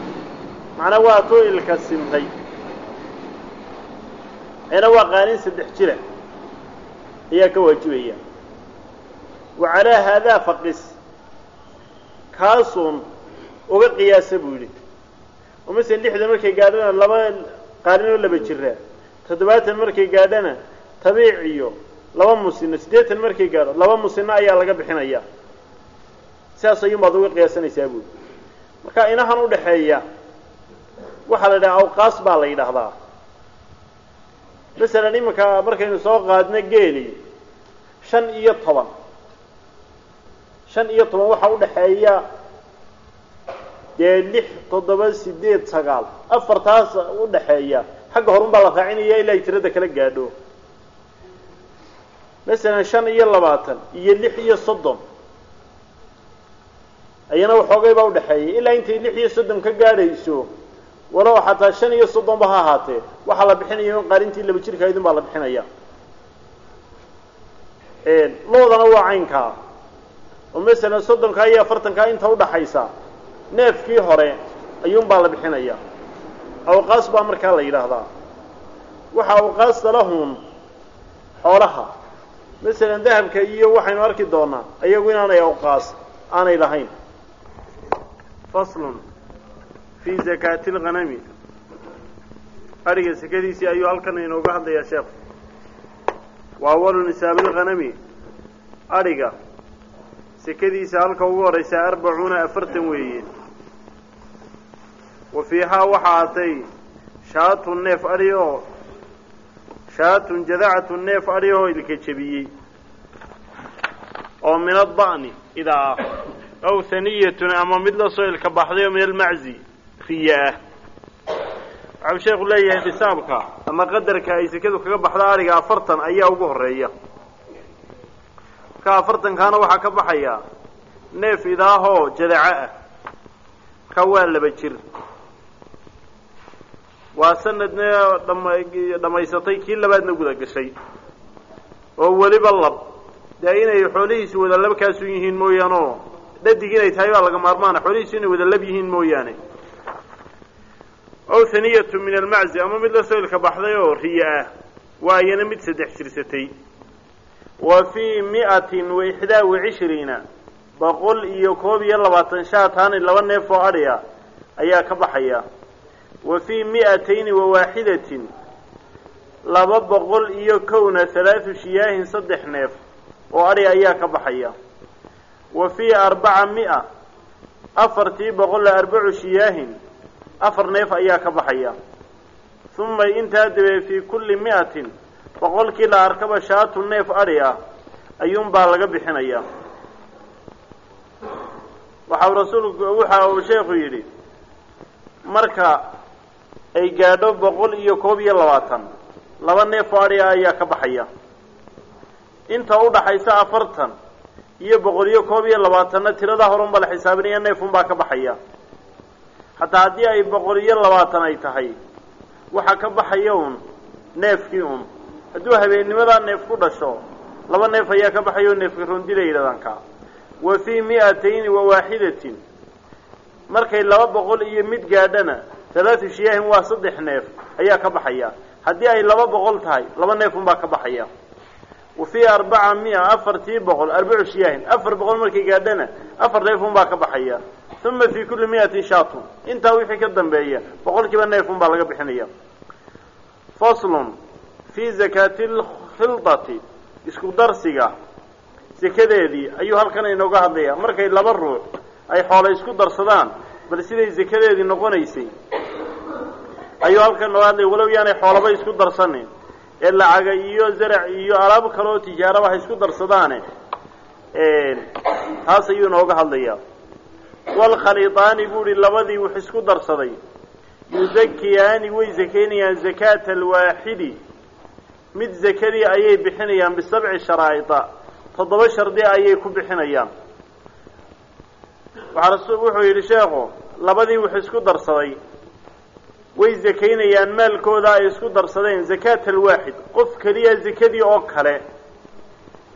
Macnaa waa too ilka sintay ayana waa qaalin saddex jira. Ayaa ka waajibaya. Wa calaa haadaa faqis. Kaasuun uga qiyaasa buu yidhi. Oo masalan lixdan markay gaadhana laba qaalinoo laba jira. Toddobaatan markay gaadhana tabiic iyo laba musino. Siddeetan markay gaadho laba musino ayaa laga bixinaya sidaas ayuunbaad uga qiyaasanaysaa buuli marka inahan udhaxeeya waxaa la yidhaha awqaas baa la yidhaahdaa. Masalan iminka markaynu soo qaadno geeli shan iyo toban. Shan iyo toban waxaa udhaxeeya dee lix toddoba sideed sagaal. Afartaas udhaxeeya xagga horun baa la raacinaya ilaa ay tirada kala gaadho. Masalan shan iyo labaatan iyo lix iyo soddon ayana waxoogay baa udhaxeeyay ilaa intay lix iyo soddon ka gaadhayso walow xataa shan iyo soddonba ha ahaatee waxaa la bixinaya in qaalintii laba jirka idin baa la bixinaya. Loodana waa caynkaa oo masalan soddonkaa iyo afartankaa inta udhaxaysa neefkii hore ayuun baa la bixinaya. Awqaas baa markaa la yidhaahdaa. Waxa awqaasta lahun xoolaha. Masalan dahabka iyo waxaynu arki doonaa iyagu inaanay awqaas aanay lahayn faslun fii zakaati lghanami adhiga sekadiisii ayuu halkan inooga hadlayaa sheekhu wa awalu nisaabi lghanami adhiga sekadiisa halka ugu horaysa arbacuuna afartan weeye. Wa fiihaa waxaa atay shaatun neef adhi oo shaatun jadacatun neef adhi oo ilka oo min ada'ni idaa. ah aw haniyatun ama mid la soo ilka baxday oo min almaczi riya ah waxau sheekhu leeyahay nisaabka ama qadarka ay sekadu kaga baxda adhiga afartan ayaa ugu horreeya marka afartankaana waxaa ka baxaya neef idaahoo jadaco ah markaa waa laba jir waa sanadna dhammaysatay kii labaadna guda gashay oo weliba lab dee inay xoolihiisu wada labkaasu yihiin mooyaane oo dhadig inay tahay baa laga maarmaana. Xoolihiisu inay wada lab yihiin mooyaane. Ow haniyatu min almaczi ama mid la soo ilka baxday oo riya ah waa iyana mid saddex jirsatay. Wa fii mi'atin wa ixdaa wa cishriina boqol iyo koob iyo labaatan shaataani laba neef oo adhi ah ayaa ka baxaya. Wa fii mi'atayni wa waaxidatin laba boqol iyo kowna halaathu shiyaahin saddex neef oo adhi ayaa ka baxaya wa fii arbaca mi'a. Afartii boqol arbacu shiyaahin. Afar neef ayaa ka baxaya. Uma intaa dabee fii kulli mi'atin boqolkii la arkaba shaatu neef adhi ah ayuunbaa laga bixinaya. Waxau rasuulku waxa uu sheekhu yidhi marka ay gaadho boqol iyo koob iyo labaatan laba neef oo adhi ah ayaa ka baxaya. Inta udhaxaysa afartan iyo boqol iyo koob iyo labaatanna tiradaa horunba la xisaabinaya neefunbaa ka baxaya. Hataa haddii ay boqol iyo labaatan ay tahay waxaa ka baxaya un neefkii un hadduu habeennimadaa neef ku dhasho laba neef ayaa ka baxaya neefka rondi la yidhahdaan wa fii mi'atayni wa waaxidatin. Markay laba boqol iyo mid gaadhana halaatu shiyaahin waa saddex neef ayaa ka baxaya. Haddii ay laba boqol tahay laba neef unbaa ka baxaya wa fii arbaca mi'a afartii boqol arbacu shiyaahin afar boqol markay gaadhana afar neef unbaa ka baxaya. Uma fii kulli mi'atin shaatun. Intaa wixii ka dambeeya boqol kiiba neef unbaa laga bixinaya. Faslun fii zakaati lkhildati isku darsiga. Sekadeedii ayuu halkan inooga hadlayaa. Markay laba ruux ay xoolo isku darsadaan bal siday sekadeedii noqonaysay ayuu halkan inooga hadlaya walow yaanay xoolaba isku darsanin ee lacaga iyo zarac iyo alaab kale oo tijaaraba ha isku darsadaane taas ayuu inooga hadlayaa. Walkhaliidaani buu ihi labadii wax isku darsaday. Yuzakiyaani way zakaynayaan zakaata alwaaxidi. Mid zakadii ayay bixinayaan bisabci sharaa'ida toddoba shardi ayay ku bixinayaan. Waxaa wuxuu yidhi sheekhu labadii wax isku darsaday way zakaynayaan maalkooda ay isku darsadeen zakaata alwaaxid qof keliya zakadii oo kale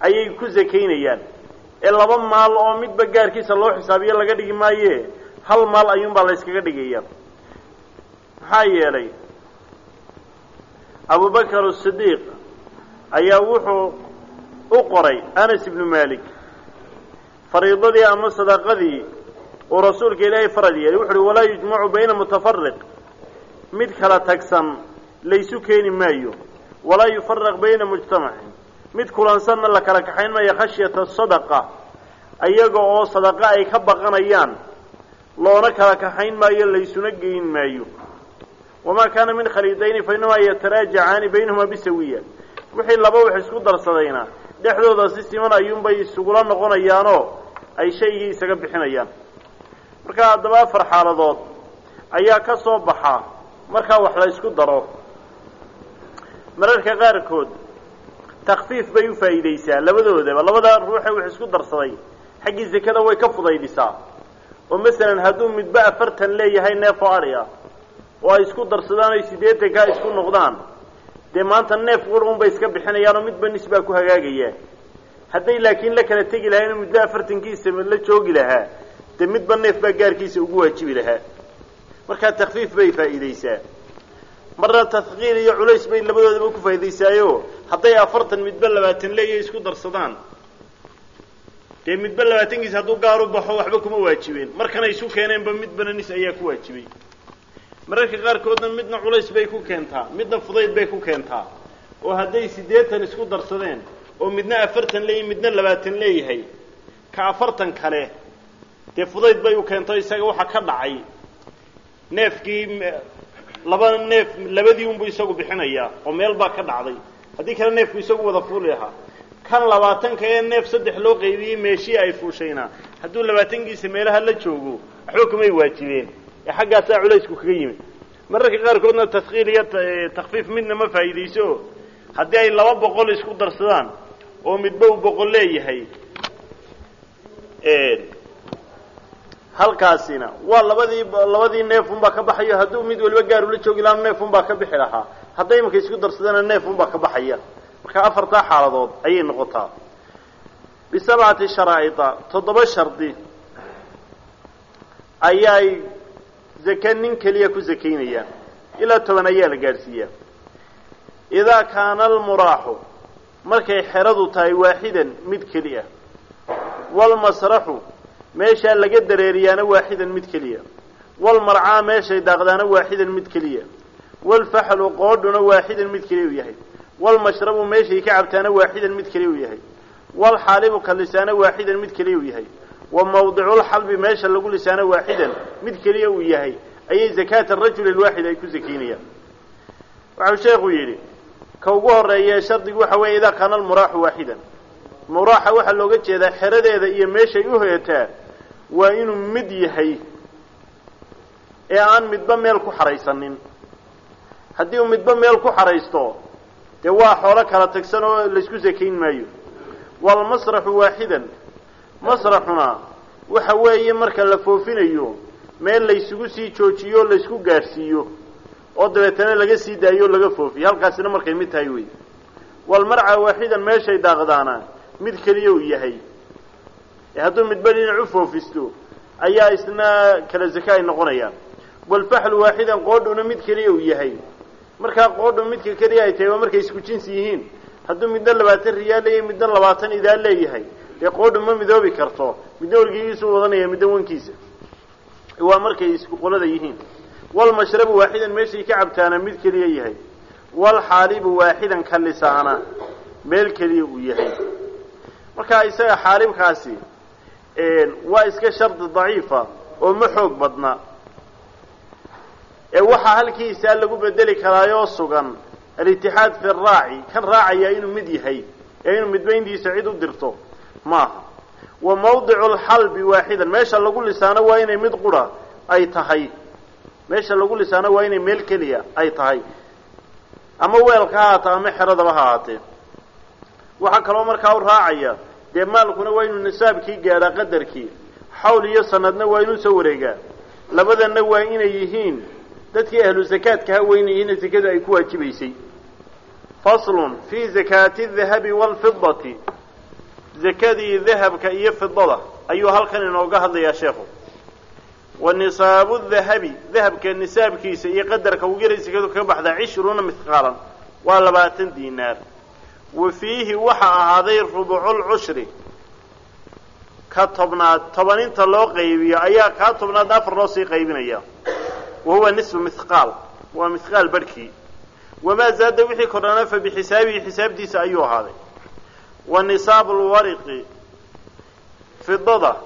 ayay ku zakaynayaan. Ee laba maal oo midba gaarkiisa loo xisaabiyo laga dhigi maaye hal maal ayuunbaa la yskaga dhigaya maxaa yeelay abubakar asidiiq ayaa wuxuu u qoray anas ibnu malik fariidadii ama sadaqadii uu rasuulka ilaahay farad yeelay. Wuxu uhi walaa yujmacu bayna mutafariq mid kala tagsan laysu keeni maayo walaa yufaraq bayna mujtamacin mid kulansanna la kala kaxayn maayo khashyata sadaqa ayaga oo sadaqa ay ka baqanayaan loona kala kaxayn maayo laysuna geyn maayo. Wamaa kaana min khaliidayni fa inamaa yataraajacaani baynahumaa bisawiya. Wixii laba wax isku darsadayna dhexdooda si siman ayuunbay isugula noqonayaanoo ay shaygii isaga bixinayaan. Marka haddaba afar xaaladood ayaa ka soo baxa markaa wax la ysku daro mararka qaarkood takfiif bay u faa'iidaysaa. Labadoodaba labada ruuxee wax isku darsaday xaggii zakada way ka fudaydisaa. Oo masalan hadduu midba afartan leeyahay neef oo oo ay isku darsadaan oy siddeetankaa isku noqdaan dee maanta neef qur un bay iska bixinayaan oo midba nis baa ku hagaagaya. Hadday laakiin la kala tegi lahayn oo midba afartankiisa la joogi lahaa dee midba neef baa gaarkiisa ugu waajibi lahaa markaa takfiif bay faa'iidaysaa. Marna tahqiil iyo culays bay labadoodaba ku faa'idaysaayo hadday afartan midba labaatan leeya isku darsadaan dee midba labaatankiis hadduu gaar u baxo waxba kuma waajibeen. Markana isu keeneenba midbana nis ayaa ku waajibay. Mararka qaarkoodna midna culays bay ku keentaa midna fudayd bay ku keentaa. Oo hadday siddeetan isku darsadeen oo midna afartan leeyahy midna labaatan leeyahay ka afartan kale dee fudayd bay u keento isaga waxa ka dhacay neefkii laba neef labadii unbu isagu bixinayaa oo meel baa ka dhacday. Haddii kale neefku isagu wada fuuli ahaa. Kan labaatanka ee neef saddex loo qaybiyey meeshii ay fuushayna hadduu labaatankiisa meelaha la joogo waxba waajibeen. Ee xaggaasaa culaysku kaga yimid. Mararka qaarkoodna taskiil iyo takfiif midna ma faa'iidayso. Haddii ay laba boqol isku darsadaan oo midba uu boqol leeyahay halkaasina. Waa labadii labadii neefunbaa ka baxayo hadduu mid waliba gaar ula joogi lahaa neefunbaa ka bixi lahaa. Hadday imanka isku darsadana neefunbaa ka baxaya. Marka afartaa xaaladood ayay noqotaa. Bisabcati sharaa'ida toddoba shardi ayaay zake nin keliya ku sakaynayaan ilaa toban ayaa la gaadhsiiyaa idaa kaana almuraaxu markay xeradu tahay waaxidan mid keli ah meeshaa laga dareeriyaana waaxidan mid keliya. Waalmarcaa meeshay daaqdaana waaxidan mid keliya. Waalfaxlu qoodhuna waaxidan mid keliya u yahay. Waalmashrabu meeshay ka cabtaana waaxidan mid keliya u yahay. Waalxaalibu ka lisaana waaxidan mid keliya u yahay. Wa mawdiculxalbi meesha lagu lisaana waaxidan mid keliya uu yahay. Ayay zakaata arajuli alwaaxid ay ku sakaynayaan waxau sheekhu yidhi ka ugu horeeye shardigu waxa weeye idaa kaana almuraaxu waaxidan muraaxa waxaa looga jeedaa xeradeeda iyo meeshay u hoyataa waa inuu mid yahay ee aan midba meel ku xaraysanin. Haddii uu midba meel ku xaraysto dee waa xoolo kala tagsan oo laysku sakayn maayo. Waalmasraxu waaxidan. Masraxuna waxa weeye marka la foofinayo meel laysugu sii joojiyo o laysku gaadhsiiyo oo dabeetana laga sii daayo o laga foofiyo. Halkaasina markay mid tahay wey walmarca waaxidan meeshay daaqdaana mid keliya uu yahay. Ee hadduu midba dhinac u foofisto ayaa isna kala zaka ay noqonayaan walfaxlu waaxidan qoodhuna mid keliya uu yahay. Markaa qoodhu midka keliya ay tahay waa markay isku jinsi yihiin. Hadduu midna labaatan riyaal leeyahay midna labaatan idaa leeyahay dee qoodhu ma midoobi karto. Midna wargigiisu wadanaya midna wankiisa. Waa markay isku qolada yihiin. Walmashrabu waaxidan meeshay ka cabtaana mid keliya yahay. Walxaalibu waaxidan ka lisaana meel keliya uu yahay markaa isaga xaalibkaasi waa iska shardi daciifa oo ma xoog badna. Ee waxaa halkiisaa lagu bedeli karaayoo sugan alitixaad fi raaci kan raacaya inuu mid yahay ee inuu midbayntiisa cid u dirto maaha. Wa mawdicu lxalbi waaxidan meesha lagu lisaano waa inay mid qura ay tahay. Meesha lagu lisaano waa inay meel keliya ay tahay. Ama weelka ha haata ama xeradaba ha ahaatee. Waxaa kaloo markaa u raacaya dee maalkuna waa inuu nisaabkii gaadhaa qadarkii. Xawl iyo sanadna waa inuu soo wareegaa. Labadanna waa inay yihiin. Dadkii ahlu zakaadka ha weyna yihiina zakadu ay ku waajibaysay. Faslun fii zakaati dahabi waalfidati zakadii dahabka iyo fidada ayuu halkan inooga hadlayaa sheekhu. Wa nisaabu dahabi dahabka nisaabkiisa iyo qadarka ugu yaray zakadu kaga baxdaa cishruuna mithqaalan. Waa labaatan diinaar wa fiihi waxaa ahaaday rubuculcushri ka tobnaad tobaninta loo qaybiyo ayaa kaa tobnaad afar loo sii qaybinaya. Wa huwa nisfu mithqaal waa mithqaal barhkii wamaa zaada wixii kordhana fa bixisaabihi xisaabtiisa ayuu ahaaday. Wa nisaabu lwariqi fidada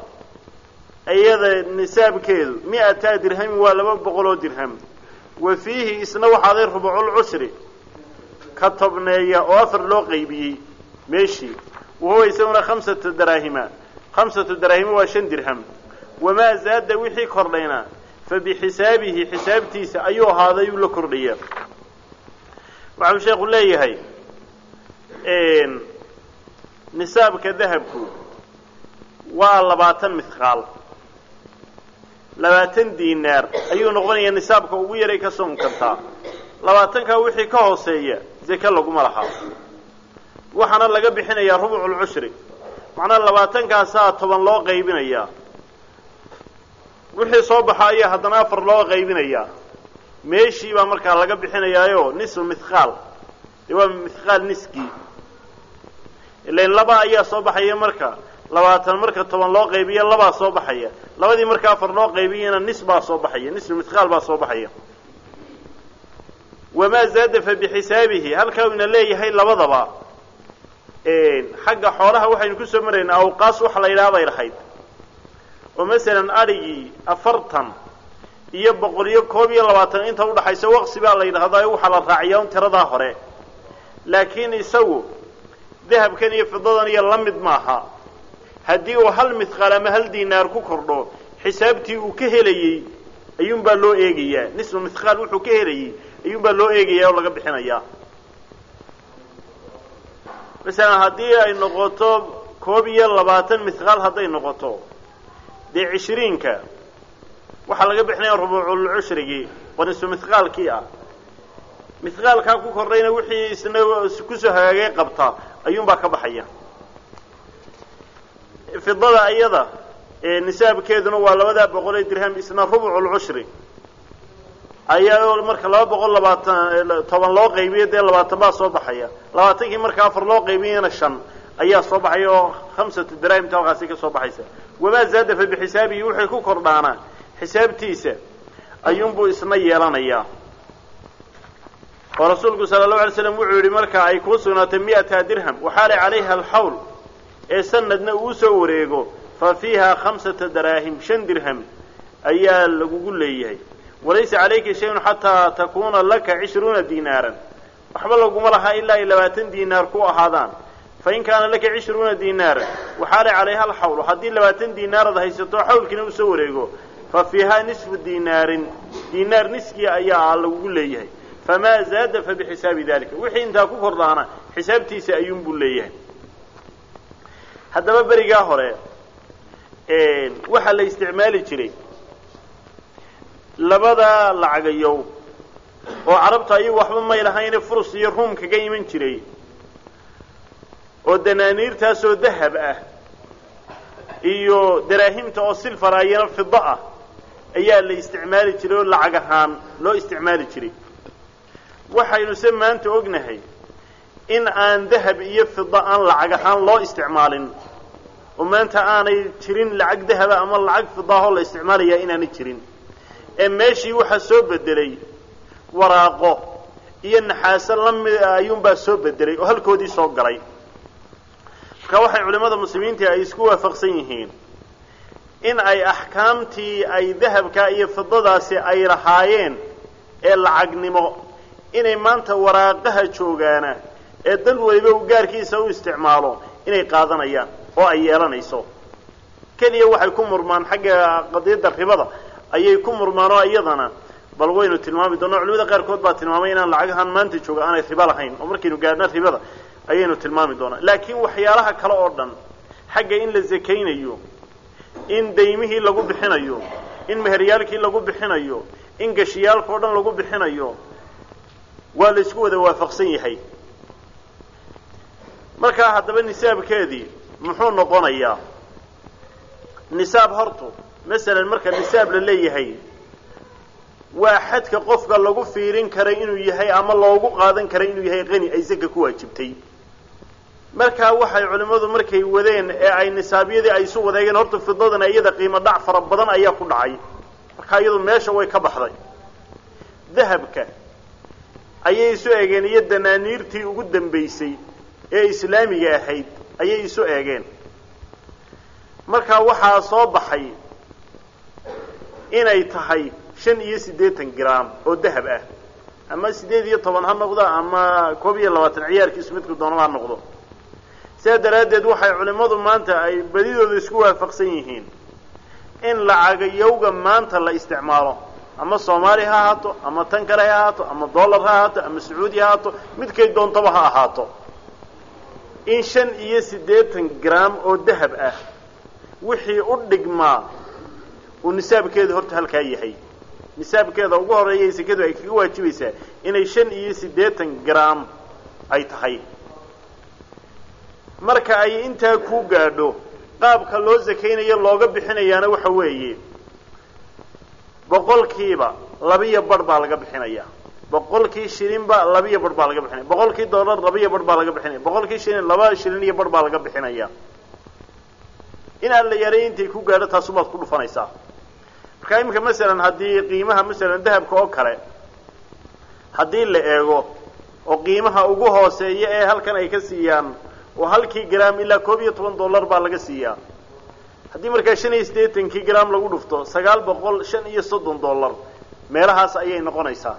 iyada nisaabkeedu mi-ata dirhamin waa laba boqol oo dirham. Wa fiihi isna waxaaday rubuculcushri ka tobneeya oo afar loo qaybiyey meeshii wahuwa isaguna khamsatu daraahima. Khamsatu daraahima waa shan dirham. Wamaa zaada wixii kordhayna fa bixisaabihi xisaabtiisa ayuu ahaaday uu la kordhaya waxau sheekhu leeyahay nisaabka dahabku waa labaatan mithqaal. Labaatan diinaar. Ayuu noqonayaa nisaabka ugu yaray ka soon kartaa labaatankaa wixii ka hooseeya zake laguma lahaa waxaana laga bixinayaa rubuculcushri macnaha labaatankaasaa toban loo qaybinayaa wixii soo baxa ayaa haddana afar loo qaybinayaa meeshii baa markaa laga bixinayaayo nisfu mithqaal. Dee waa mithqaal niskii ilain laba ayaa soo baxaya marka. Labaatan marka toban loo qaybiyo labaa soo baxaya. Labadii marka afar loo qaybiyana nis baa soo baxaya nisfu mithqaal baa soo baxaya wamaa zaada fa bixisaabihi halkaa ina leeyahay labadaba xagga xoolaha waxaynu ku soo maraynaa awqaas waxa la yidhaha bay lahayd oo masalan adhigii afartan iyo boqol iyo koob iyo labaatan inta udhaxaysa waqsi baa la yidhahdaa waxaa la raaciyaa un tiradaa hore laakiin isagu dahabkan iyo fidadan iyo la mid maaha haddii uu hal mithqaal ama hal dinaar ku kordho xisaabtii uu ka helayey ayuunbaa loo eegayaa nisfu mithqaal wuxuu ka helayey ayuunbaa loo eegayaa oo laga bixinayaa masalan haddii ay noqoto koob iyo labaatan mithqaal hadday noqoto dee cishriinka waxaa laga bixinaya rubuuculcushrigii oo nisfu mithqaalkii ah. Mithqaalkaa ku kordhayna wixii isna ku soo hagaagay qabta ayuunbaa ka baxaya. Fidada iyada nisaabkeeduna waa labadaa boqol ee dirham isna rubuculcushri ayaa marka laba boqol labaatan toban loo qaybiyo dee labaatan baa soo baxaya. Labaatankii marka afar loo qaybiyana shan ayaa soo baxaya oo khamsatu daraahimta halkaasi ka soo baxaysa. Wamaa zaada fa bixisaabihi waxay ku kordhaanaa xisaabtiisa ayuunbuu isna yeelanayaa. Oo rasuulku sala allahu alay slam wuxuu yidhi marka ay kuu sugnaatay mi'ata dirham waxaalay calayha alxawl ee sanadna uu soo wareego fa fiiha khamsata daraahim shan dirham ayaa lagugu leeyahay walaysa calayka shayun xataa takuuna laka cishruuna dinaaran. Waxba laguma lahaa ilaa ay labaatan dinaar ku ahaadaan. Fain kaana laka cishruuna dinaaran waxaalay calayha alxawl haddii labaatan dinaarad haysato xawlkiina uu soo wareego. Fa fiihaa nisfu dinaarin. Dinaar niskii ayaa lagugu leeyahay. Famaa zaada fa bixisaabi dalika wixii intaa ku kordhaana xisaabtiisa ayuunbuu leeyahay. Haddaba berigaa hore waxaa la isticmaali jiray labada lacagayow oo carabta ayagu waxba may lahayne furus iyo ruum kaga iman jiray oo danaaniirtaasoo dahab ah iyo daraahimta oo silfar ayana fido ah ayaa la isticmaali jiray oo lacag ahaan loo isticmaali jiray. Waxaynu se maanta ognahay in aan dahab iyo fida aan lacag ahaan loo isticmaalin oo maanta aanay jirin lacag dahaba ama lacag fidaahoo la isticmaalayaa inaanay jirin ee meeshii waxaa soo bedelay waraaqo iyo naxaaso la mid ayuunbaa soo bedelay oo halkoodii soo galay. Marka waxay culimmada muslimiinta ay isku waafaqsan yihiin in ay axkaamtii ay dahabka iyo fidadaasi ay lahaayeen ee lacagnimo inay maanta waraaqaha joogaana ee dal waliba uu gaarkiisa u isticmaalo inay qaadanayaan oo ay yeelanayso. Keliya waxay ku murmaan xagga qadiyadda ribada ayay ku murmaan oo iyadana. Bal waynu tilmaami doonaa culimada qaarkood baa tilmaamay inaan lacagahan maanta jooga aanay ribo lahayn oo markaynu gaadhna ribada ayaynu tilmaami doonaa laakiin waxyaalaha kale oo dhan xagga in la zakaynayo in daymihii lagu bixinayo in meheryaalkii lagu bixinayo in gashiyaalka o dhan lagu bixinayo waa la isku wada waafaqsan yahay. Markaa haddaba nisaabkeedii muxuu noqonayaa? Nisaab hortu masalan marka nisaab la leeyahay waa xadka qofka lagu fiirin karay inuu yahay ama loogu qaadan karay inuu yahay qani ay zaka ku waajibtay. Markaa waxay culimmadu markay wadeen ee ay nisaabyadii ay isu wadeegeen horta fidadana iyada qiimo dhac fara badan ayaa ku dhacay. Markaa iyadu meesha way ka baxday. Dahabka ayay isu eegeen iyo danaaniirtii ugu dambaysay ee islaamiga ahayd ayay isu eegeen. Markaa waxaa soo baxay inay tahay shan iyo siddeetan gram oo dahab ah. Ama siddeed iyo toban ha noqdo ama koob iyo labaatan ciyaarkiisu midku doonaba ha noqdo. Sidaa daraaddeed waxay culimmadu maanta ay badidooda isku waafaqsan yihiin in lacagayowga maanta la isticmaalo. Ama soomaali ha ahaato ama tan kale ha ahaato ama dollar ha ahaato ama sacuudi ha ahaato midkay doontaba ha ahaato. In shan iyo siddeetan gram oo dahab ah wixii u dhigmaa uu nisaabkeedu horta halkaa yahay. Nisaabkeeda ugu horreeya sekadu ay kaga waajibaysaa inay shan iyo siddeetan gram ay tahay. Marka ay intaa ku gaadho qaabka loo sakaynayo looga bixinayaana waxa weeye boqolkiiba labiyo barh baa laga bixinaya. Boqolkii shilinba labiyo barh baa laga bixinaya. Boqolkii dollar labiyo barh baa laga bixinaya. Boqolkii shilin laba shilin iyo barh baa laga bixinaya. Inaan la yaray intay ku gaadho taasumaad ku dhufanaysaa marka iminka masalan haddii qiimaha masalan dahabka oo kale haddii la eego oo qiimaha ugu hooseeya ee halkan ay ka siiyaan oo halkii gram ilaa koob iyo toban dollar baa laga siiyaa haddii markaa shan iyo siddeetankii gram lagu dhufto sagaal boqol shan iyo soddon dollar meelahaas ayay noqonaysaa.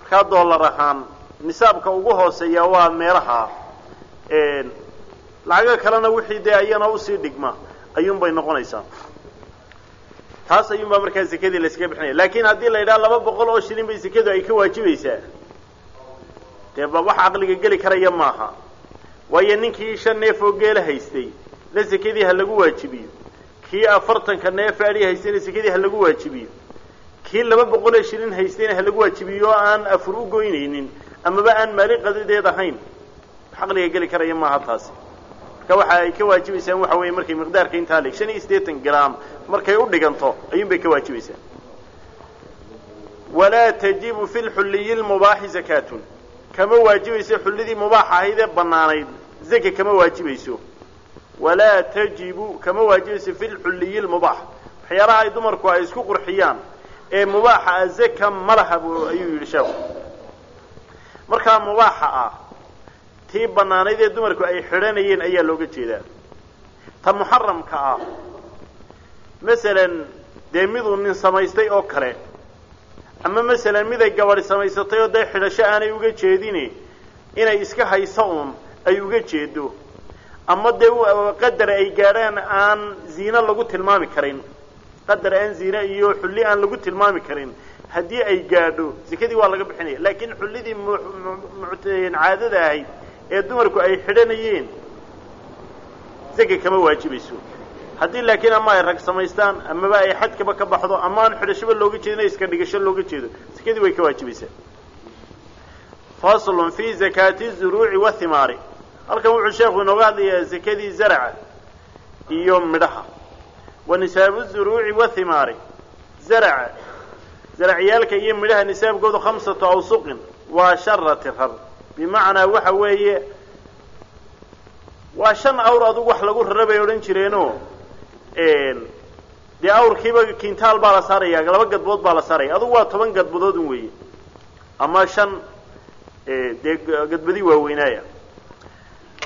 Markaa dollar ahaan nisaabka ugu hooseeya waa meelaha lacago kalena wixii dee ayana u sii dhigma ayuunbay noqonaysaa taas ayuunbaa markaa sekadii la iskaga bixinaya. Laakin haddii la yidhaha laba boqol oo shilin bay sekadu ay ka waajibaysaa dee ba wax caqliga geli karaya maaha. Waayo ninkii shan neef oo geela haystay na sekadii ha lagu waajibiyo. Kii afartanka neef adhi haystayna sekadii ha lagu waajibiyo. Kii laba boqol oo shilin haystayna ha lagu waajibiyo oo aan afur u goynaynin amaba aan maalin qadadeed ahayn caqliga geli karaya maaha taasi marka waxa ay ka waajibaysaan waxa weeye markay miqdaarka intaa le shan iyo siddeetan gram markay u dhiganto ayuun bay ka waajibaysaa walaa tajibu fi lxulliyi lmubaaxi zakaatun. Kama waajibayso xullidii mubaax ahayd ee bannaanayd zaka kama waajibayso. Walaa tajibu kama waajibayso fi lxulliyi lmubaax waxyaalaha ay dumarku ay isku qurxiyaan ee mubaaxa ah zaka ma laha bu ayuu yidhi sheeku markaa mubaaxa ah tii bannaanayd ee dumarku ay xidhanayeen ayaa looga jeedaa. Ta muxaramka ah masalan dee miduu nin samaystay oo kale ama masalan miday gabadhi samaysatay oo dee xidhasho aanay uga jeedine inay iska hayso uun ay uga jeedo ama dee qadar ay gaadhaan aan ziino lagu tilmaami karin. Qadar aan ziine iyo xulli aan lagu tilmaami karin. Haddii ay gaadho sekadii waa laga bixinaya. Laakiin xullidii caadada ahayd ee dumarku ay xidhanayeen zaka kama waajibayso haddii laakiin ama ay rag samaystaan amaba ay xadkaba ka baxdo ama aan xidhashoba looga jeedin iska dhigasho looga jeedo. Sekadii way ka waajibaysaa faslun fi zakaati zuruuci wathimaari halkan wuxuu sheekhu inooga hadlayaa zakadii zaraca iyo midhaha. Wa nisaabu zuruuci wathimaari zaraca zaracyaalka iyo midhaha nisaabkoodu khamsatu awsuqin waa sharati rar bimacnaa waxa weeye waa shan awr adugu wax lagu rara bay odhan jireenoo dee awrkiiba kintaal baa la saaraya laba gadbood baa la saaraya adugu waa toban gadbadoodun weeye. Ama shan dee gadbadi waaweynaaya.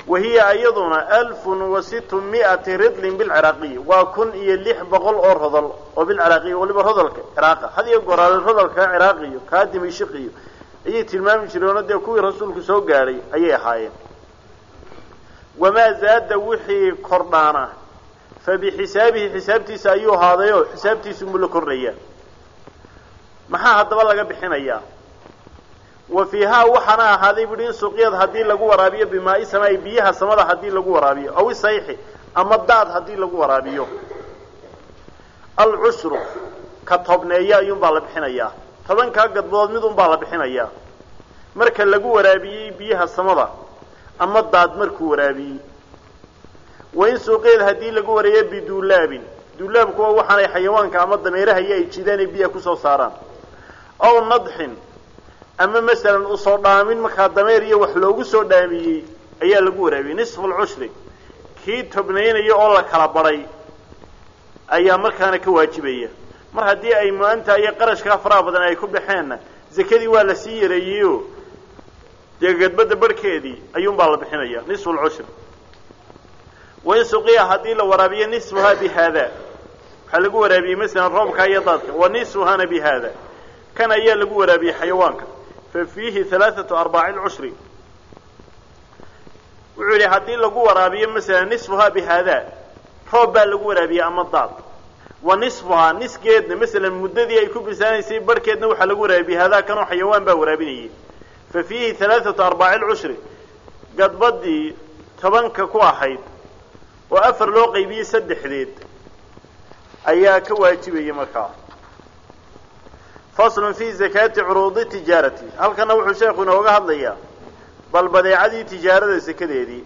Wa hiya iyaduna alfun wa situ mi'ati ridlin bilciraaqiyi waa kun iyo lix boqol oo rodol oo bilciraaqiyi waliba rodolka ciraaqa. Had iyo goraale rodolka ciraaqiyo kaa dimishiqiyo ayay tilmaami jireenoo dee kuwii rasuulku soo gaadhay ayay ahaayeen. Wamaa zaada wixii kordhaana fa bixisaabihi xisaabtiisa ayuu ahaadayoo xisaabtiisu mula kordhaya maxaa haddaba laga bixinayaa? Wa fiihaa waxaana ahaaday buhi in suqyad haddii lagu waraabiyo bimaa-i samaa'i biyaha samada haddii lagu waraabiyo aw isayxi ama daad haddii lagu waraabiyo. Alcushru ka tobneeya ayuunbaa la bixinayaa tobankaa gadbood midun baa la bixinayaa. Marka lagu waraabiyey biyaha samada ama daad markuu waraabiyey. Wa in suuqeed haddii lagu warayo biduulaabin duulaabku waa waxaanay xayawaanka ama dameeraha iyo ay jidaan ay biyaha ku soo saaraan. Aw nadxin ama masalan u soo dhaamin markaa dameer iyo wax loogu soo dhaamiyey ayaa lagu waraabiyey. Nisfu lcushri kii tobnaynaya oo la kala badhay ayaa markaana ka waajibaya mar haddii ay maanta iyo qarashkaa faraha badan ay ku baxeenna zakadii waa la sii yareeyeyo dee gadbadda barhkeedii ayuunbaa la bixinaya nisfu wain suqiya haddii la waraabiyo nisfuhaa bi waxaa lagu waraabiyey masalan roobka iyo daadka. Wa nisfuhana bi kan ayaa lagu waraabiyey xayawaanka. Fa fiihi halaathatu arbaaci lcushri wuxuu yidhi haddii lagu waraabiyo masalan nisfuhaa bi roob baa lagu waraabiyey ama daad wa nisfuhaa niskeedna masalan muddadii ay ku bisaanaysay barhkeedna waxaa lagu waraabiyey hadaa kanoo xayawaan baa waraabinayay. Fa fiihi halaathatu arbaaci lcushri gadbadii tobanka ku ahayd oo afar loo qaybiyey saddexdeed ayaa ka waajibaya markaa. Faslun fi zakaati curuudi tijaarati halkana wuxuu sheekhu inooga hadlayaa bal badeecadii tijaarada sekadeedii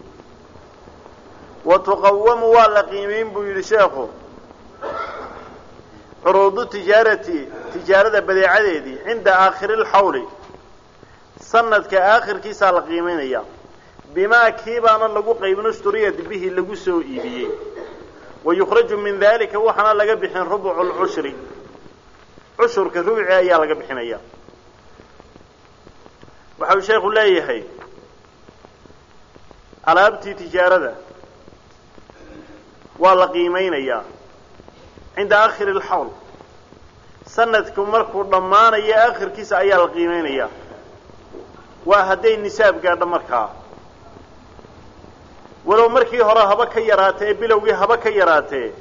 wa tuqawamu waa la qiimeyn buu yidhi sheekhu curuudu tijaarati tijaarada badeecadeedii cinda aakhiri lxawli sanadka aakhirkiisaa la qiimaynaya bimaa kiibaana lagu qaybin usturiyad bihi lagu soo iibiyey. Wa yukhraju min dalika waxaana laga bixin rubucu lcushri cushurka rubci ayaa laga bixinaya. Waxa uu sheekhu leeyahay alaabtii tijaarada waa la qiimeynayaa cinda aakhiri alxawl sanadku markuu dhammaanayo aakhirkiisa ayaa la qiimeynayaa waa hadday nisaab gaadho markaa walow markii hore haba ka yaraatee bilowgii haba ka yaraatee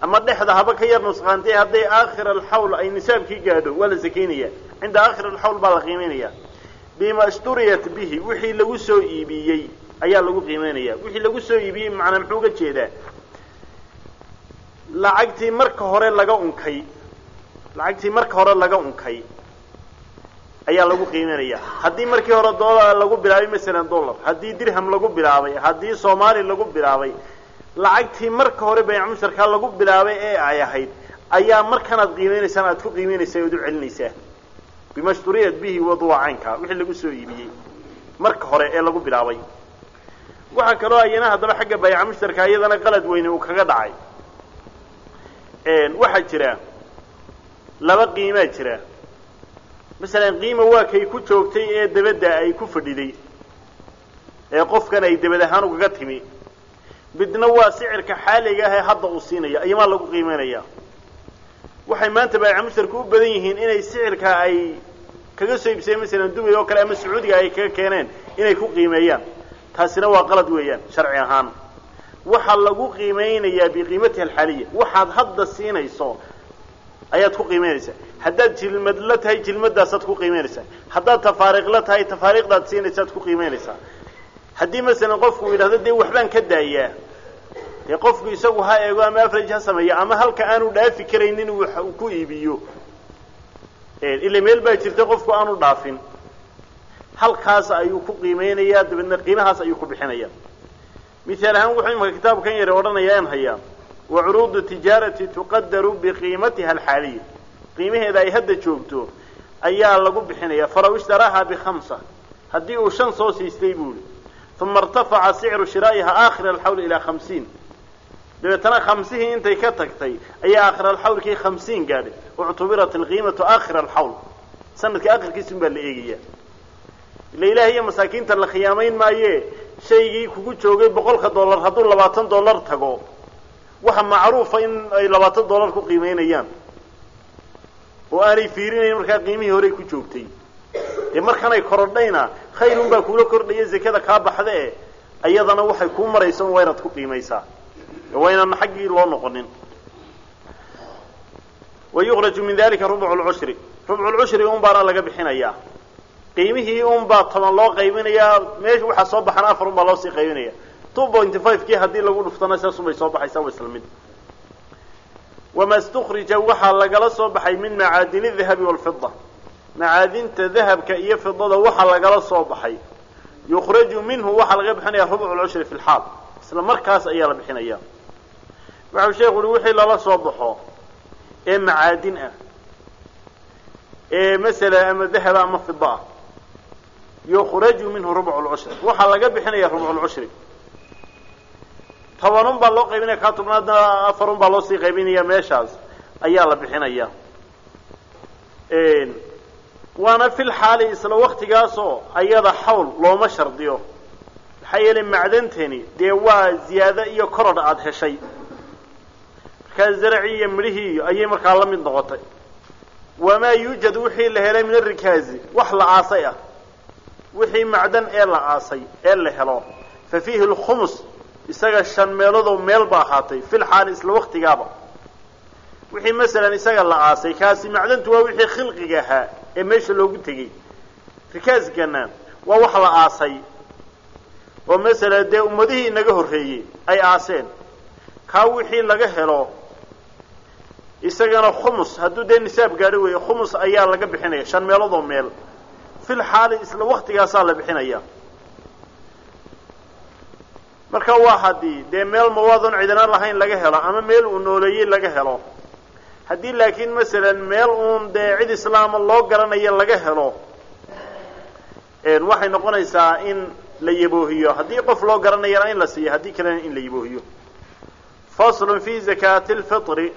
ama dhexda haba ka yar nusqaantee hadday aakhir alxawl ay nisaabkii gaadho waa la sakaynaya cinda aakhir alxawl baa la qiimeynaya bima ishturiyat bihi wixii lagu soo iibiyey ayaa lagu qiimeynaya wixii lagu soo iibiyey macnaa muxuu uga jeedaa lacagtii marka hore laga unkay lacagtii marka hore laga unkay ayaa lagu qiimeynaya. Haddii markii hore dollar lagu bilaabay masalan dollar haddii dirham lagu bilaabay haddii soomaali lagu bilaabay lacagtii marka hore bayc musharkaa lagu bilaabay ee ay ahayd ayaa markanaad qiimeynaysaan aad ku qiimeynaysaa oad u celinaysaa. Bima shturiyat bihi waduwa caynka wixii lagu soo iibiyey marka hore ee lagu bilaabay. Waxaa kaloo ayana haddaba xagga bayca mushtarka iyadana qalad weyne uu kaga dhacay waxaa jira laba qiimaa jira. Masalan qiima waa kay ku joogtay ee dabadda ay ku fadhiday. Ee qofkan ay dabad ahaan ugaga timi. Midna waa sicirka xaaliga ah ee hadda uu siinaya ayamaa lagu qiimeynaya. Waxay maanta baayica mushtarka u badan yihiin inay sicirka ay kaga soo iibsadeen masalan dubay oo kale ama sacuudiga ay kaga keeneen inay ku qiimeeyaan. Taasina waa qalad weeyaan sharci ahaan waxaa lagu qiimeynayaa biqiimatiha alxaaliya waxaad hadda siinayso ayaad ku qiimeynaysaa. Haddaad jilmad la tahay jilmadaasaad ku qiimeynaysaa. Haddaad tafaariiq la tahay tafaariiqdaad siinaysaad ku qiimeynaysaa. Haddii masalan qofku uu yidhahdo dee waxbaan ka daayaa. Dee qofku isagu ha eego ama average ha sameeyo ama halka aanu dhaafi karaynin uu ku iibiyo. Ila meel baa jirta qofku aanu dhaafin. Halkaas ayuu ku qiimeynayaa dabeedna qiimahaas ayuu ku bixinaya mihaal ahaan wuxuu imaka kitaabkan yare odhanayaa aan hayaa wa curuudu tijaarati tuqadaru biqiimatiha alxaaliya qiimaheeda ay hadda joogto ayaa lagu bixinaya falaw ishtaraaha bikhamsa. Haddii uu shan soo siistay buuli uma irtafaca sicru shiraa'iha aakhira alxawl ilaa khamsiin. Dabeetana khamsihii intay ka tagtay ayaa aakhir alxawlkii khamsiin gaadhay uctubirat alqiimatu aakhira alxawl. Sanadka akhirkiisa un baa la eegaya ila ilaah iyo masaakiinta la khiyaamayn maaye shaygii kugu joogay boqolka dollar hadduu labaatan dollar tago waxa macruufa in ay labaatan dollar ku qiimeynayaan. Oo aanay fiirinayn markaa qiimihii horey ku joogtay. Dee markanay korodhayna khayrun baa kuula kordhaya zakada kaa baxda e iyadana waxay kuu maraysa un waa ku qiimaysaa waa inaan xaggii loo noqonin. Wa yukraju min dalika rubcu lcushri rubcu lcushri un baana laga bixinayaa qiimihii un baa toban loo qaybinayaa meesha waxaa soo baxana afar un baa loo sii qaybinaya two pointy five kii haddii lagu dhuftana saasun bay soo baxaysaa wa isla mid. Wama stukrija waxaa lagala soo baxay min macaadini dahabi walfida macaadinta dahabka iyo fidada waxaa lagala soo baxay. Yukraju minhu waxaa laga bixinaya rubcu lcushri fi lxaal isla markaas ayaa la bixinaya waxau sheekhu uhi wixii lala soo baxo ee macaadin ah ee masala ama dahaba ama fida ah yukraju minhu rubcu lcushri waxaa laga bixinaya rubcu lcushri tobanun baa loo qaybinaya kaa tobnaadna afarun baa loo sii qaybinaya meeshaas. Ayaa la bixinaya. Waana fil xaali isla waktigaasoo ayada xawl looma shardiyo. Maxaa yeelay macdantani dee waa ziyaado iyo korodh aada heshay. Markaa zaracii iyo midhihii ayay markaa la mid noqotay. Wamaa yuujad wixii la helay min arikaazi wax la aasay ah wixii macdan ee la aasay ee la helo. Fa fiihi lkhumus isaga shan meeloodoo meel ba ahaatay fil xaali isla waktigaaba wixii masalan isaga la aasay kaasi macdantu waa wixii khilqiga ahaa ee meesha loogu tegey. Rikaaskana waa wax la aasay oo masala dee ummadihii inaga horreeyey ay aaseen. Kaa wixii laga helo isagana khumus hadduu dee nisaab gaadho weeye khumus ayaa laga bixinaya shan meelood oo meel fil xaali isla waktigaasaa la bixinaya. Marka waa haddii dee meel mawaadan cidina lahayn laga helo ama meel uu nooleeyey laga helo. Haddii laakiin masalan meel uun dee cid islaama loo garanayo laga helo waxay noqonaysaa in la yaboohiyo. Haddii qof loo garanayana in la siiyo haddii kalena in la yaboohiyo. Faslun fi zakaati lfitri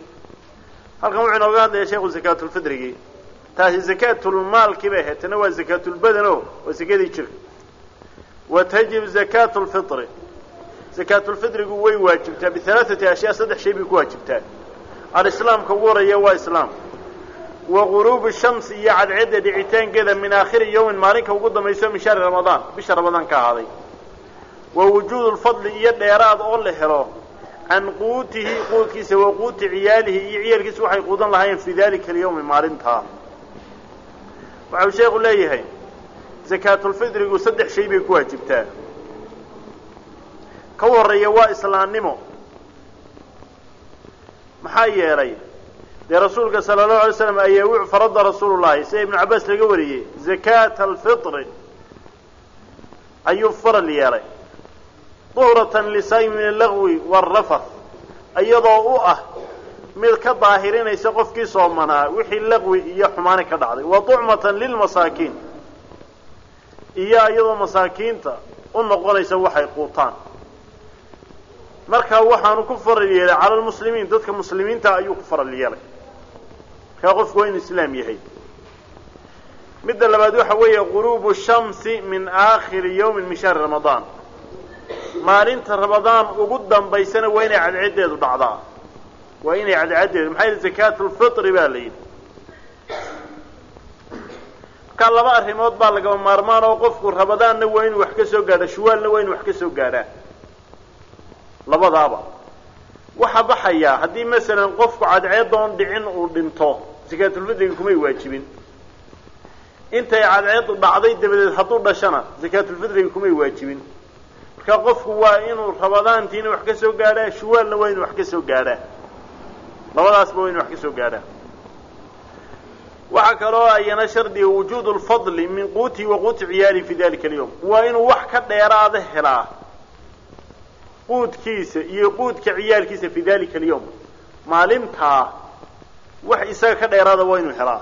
halkan wuxuu inooga hadlaya sheekhu zakaatulfitrigii taasi zakaatulmaalkii bay ahayd. Tana waa zakaatulbadano waa zakadii jirka wa tajib zakaatu lfitri zakaatulfitrigu way waajibtaa. Bihalaaثati ashyaa saddex shay bay ku waajibtaa. Alislaamka ugu horaya waa islaam. Wa guruubu shamsi iyo cadceedda dhicitaankeeda min aakhiri yawmin maalinka ugu dambayso min shahri ramadaan. Bisha ramadaan ka ahaaday. Wa wujuudu lfadli iyo dheeraad oo la helo can quutihi quudkiisa wa quuti ciyaalihi iyo ciyaalkiisa waxay quudan lahaayeen fii dalika alyawmi maalintaa waxau sheekhu leeyahay zakaatulfitrigu saddex shay bay ku waajibtaa ka horreeya waa islaamnimo maxaa yeelay dee rasuulka sala allahu alay slam ayaa farada rasuulu llahi sida ibnu cabbaas laga wariyey zakaata alfitri ayuu faral yeelay. Duhratan lisaaymi min allagwi waalrafath iyadoo u ah mid ka daahirinaysa qofkii soomanaa wixii laqwi iyo xumaani ka dhacday. Wa ducmatan lilmasaakiin iyo iyadoo masaakiinta u noqonaysa waxay quutaan. Markaa waxaanu ku faral yeelay cala lmuslimiin dadka muslimiinta ayuu ku faral yeelay. Markaa qofku waa inu islaam yahay. Midda labaad waxa weeye guruubu shamsi min aakhiri yawmin min shahri ramadaan maalinta ramadaan ugu dambaysana waa inay cadceedeedu dhacdaa waa inay cadceedeedu maxaa yidhi zakaatu lfitri baa la yidhi. Markaa laba arrimood baa lagaba maarmaan oo qofku ramadaanna waa inuu wax ka soo gaadha shuwaalna waa inuu wax ka soo gaadhaa labadaaba. Waxaa baxayaa haddii masalan qofku cadceedoon dhicin uu dhinto zakaatulfitriga kumay waajibin. Intay cadceedu dhacday dabadeed hadduu dhashana zakaatulfitriga kumay waajibin. Marka qofku waa inuu ramadaantiina wax ka soo gaadhaa shuwaalna waa inuu wax ka soo gaadhaa labadaasba waa inu wax ka soo gaadhaa waxaa kaloo ayana shardiga wujuudu lfadli min quutihi wa quuti ciyaalihi fi dalika alyawm. Waa inuu wax ka dheeraada helaa quudkiisa iyo quudka ciyaalkiisa fi dalika alyawm. Maalintaa wax isaga ka dheeraada waa inuu helaa.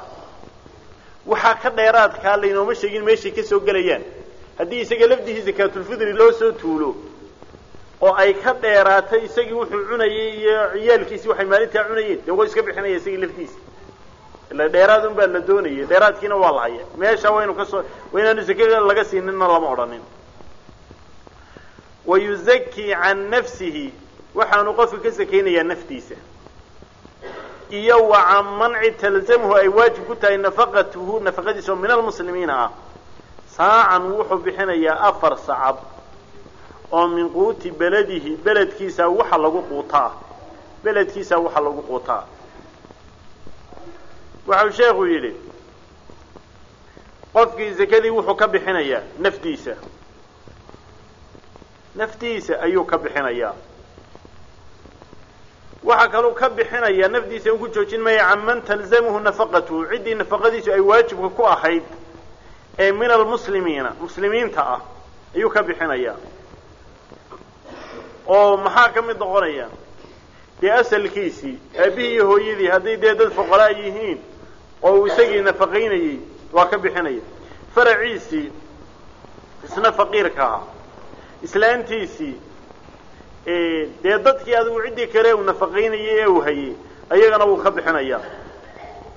Waxaa ka dheeraadkaa laynooma sheegin meeshay ka soo gelayaan. Haddii isaga lafdihi zakaatulfitri loo soo tuulo oo ay ka dheeraatay isagii wuxuu cunayay iyo ciyaalkiisi waxay maalintaa cunayeen. Dee waa iska bixinaya isagii laftiisa. Ila dheeraad un baa la doonayay. Dheeraadkiina waa la haya meesha waynu ka soo waa inaanu zakada laga siininna lama odhanin. Wa yuzakii can nafsihi. Waxaanu qofka ka sakaynayaa naftiisa. Iyo wa can manci talzamhu ay waajib ku tahay nafaqatuhu nafaqadiisa oo min almuslimiina ah saacan wuxuu bixinayaa afar sacab oo min quuti beladihi beledkiisa waxa lagu quutaa. Beledkiisa waxa lagu quutaa. Waxau sheekhu yidhi qofkii zakadii wuxuu ka bixinayaa naftiisa. Naftiisa ayuu ka bixinayaa waxaa kaluu ka bixinayaa nafdiisa un ku joojin maya can man talzamuhu nafaqatuhu ciddii nafaqadiisu ay waajibka ku ahayd ee min almuslimiina muslimiinta ah ayuu ka bixinayaa oo maxaa ka mid noqonaya? Dee asalkiisii aabihii iyo hooyadii hadday dee dad foqolaa yihiin oo uu isagii nafaqaynayey waa ka bixinaya. Faraciisii isna faqiirka ahaa islaantiisii dee dadkii adigu ciddii kale uu nafaqaynayay ee uu hayay ayagana wuu ka bixinaya.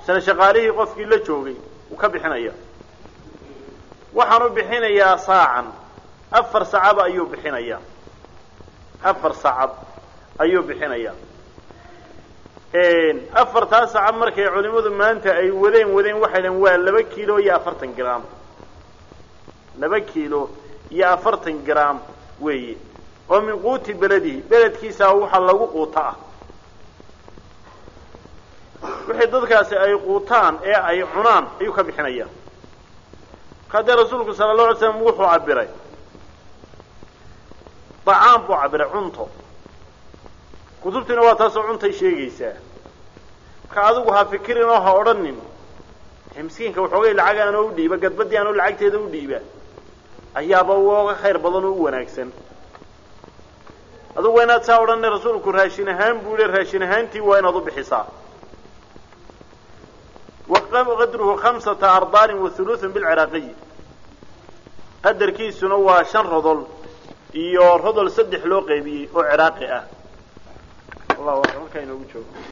Isna shaqaalihii qofkii la joogay wuu ka bixinaya. Waxaanu bixinayaa saacan. Afar sacaba ayuu bixinayaa afar sacab ayuu bixinayaa afartaa sacab markay culimadu maanta ay wadeen wadeen waxay dhaheen waa laba kiilo iyo afartan gram laba kiilo iyo afartan gram weeye. Oo min quuti beledihi beledkiisa waxa lagu quuta ah. Wixii dadkaasi ay quutaan ee ay cunaan ayuu ka bixinayaa. Haddee rasuulku sala allahu alay slam wuxuu cabiray dacaam buu cabiray cunto. Kutubtiina waa taasoo cuntay sheegaysaa. Marka adigu ha fikirin oo ha odhanin miskiinka waxoogay lacag aanoo u dhiiba gadbadii aanoo lacagteeda u dhiiba ayaaba uga khayr badan oo u wanaagsan. Adugu waa inaad saa odhanay rasuulku raashin ahaan buu le raashin ahaantii waa inaad u bixisaa. Qadruhu khamsata ardaarin wa huluuثun bilciraaqiyi qadarkiisuna waa shan rodol iyo rodol saddex loo qeybiyey oo ciraaqi ah. Wallahu aclam halkaa inoogu joogo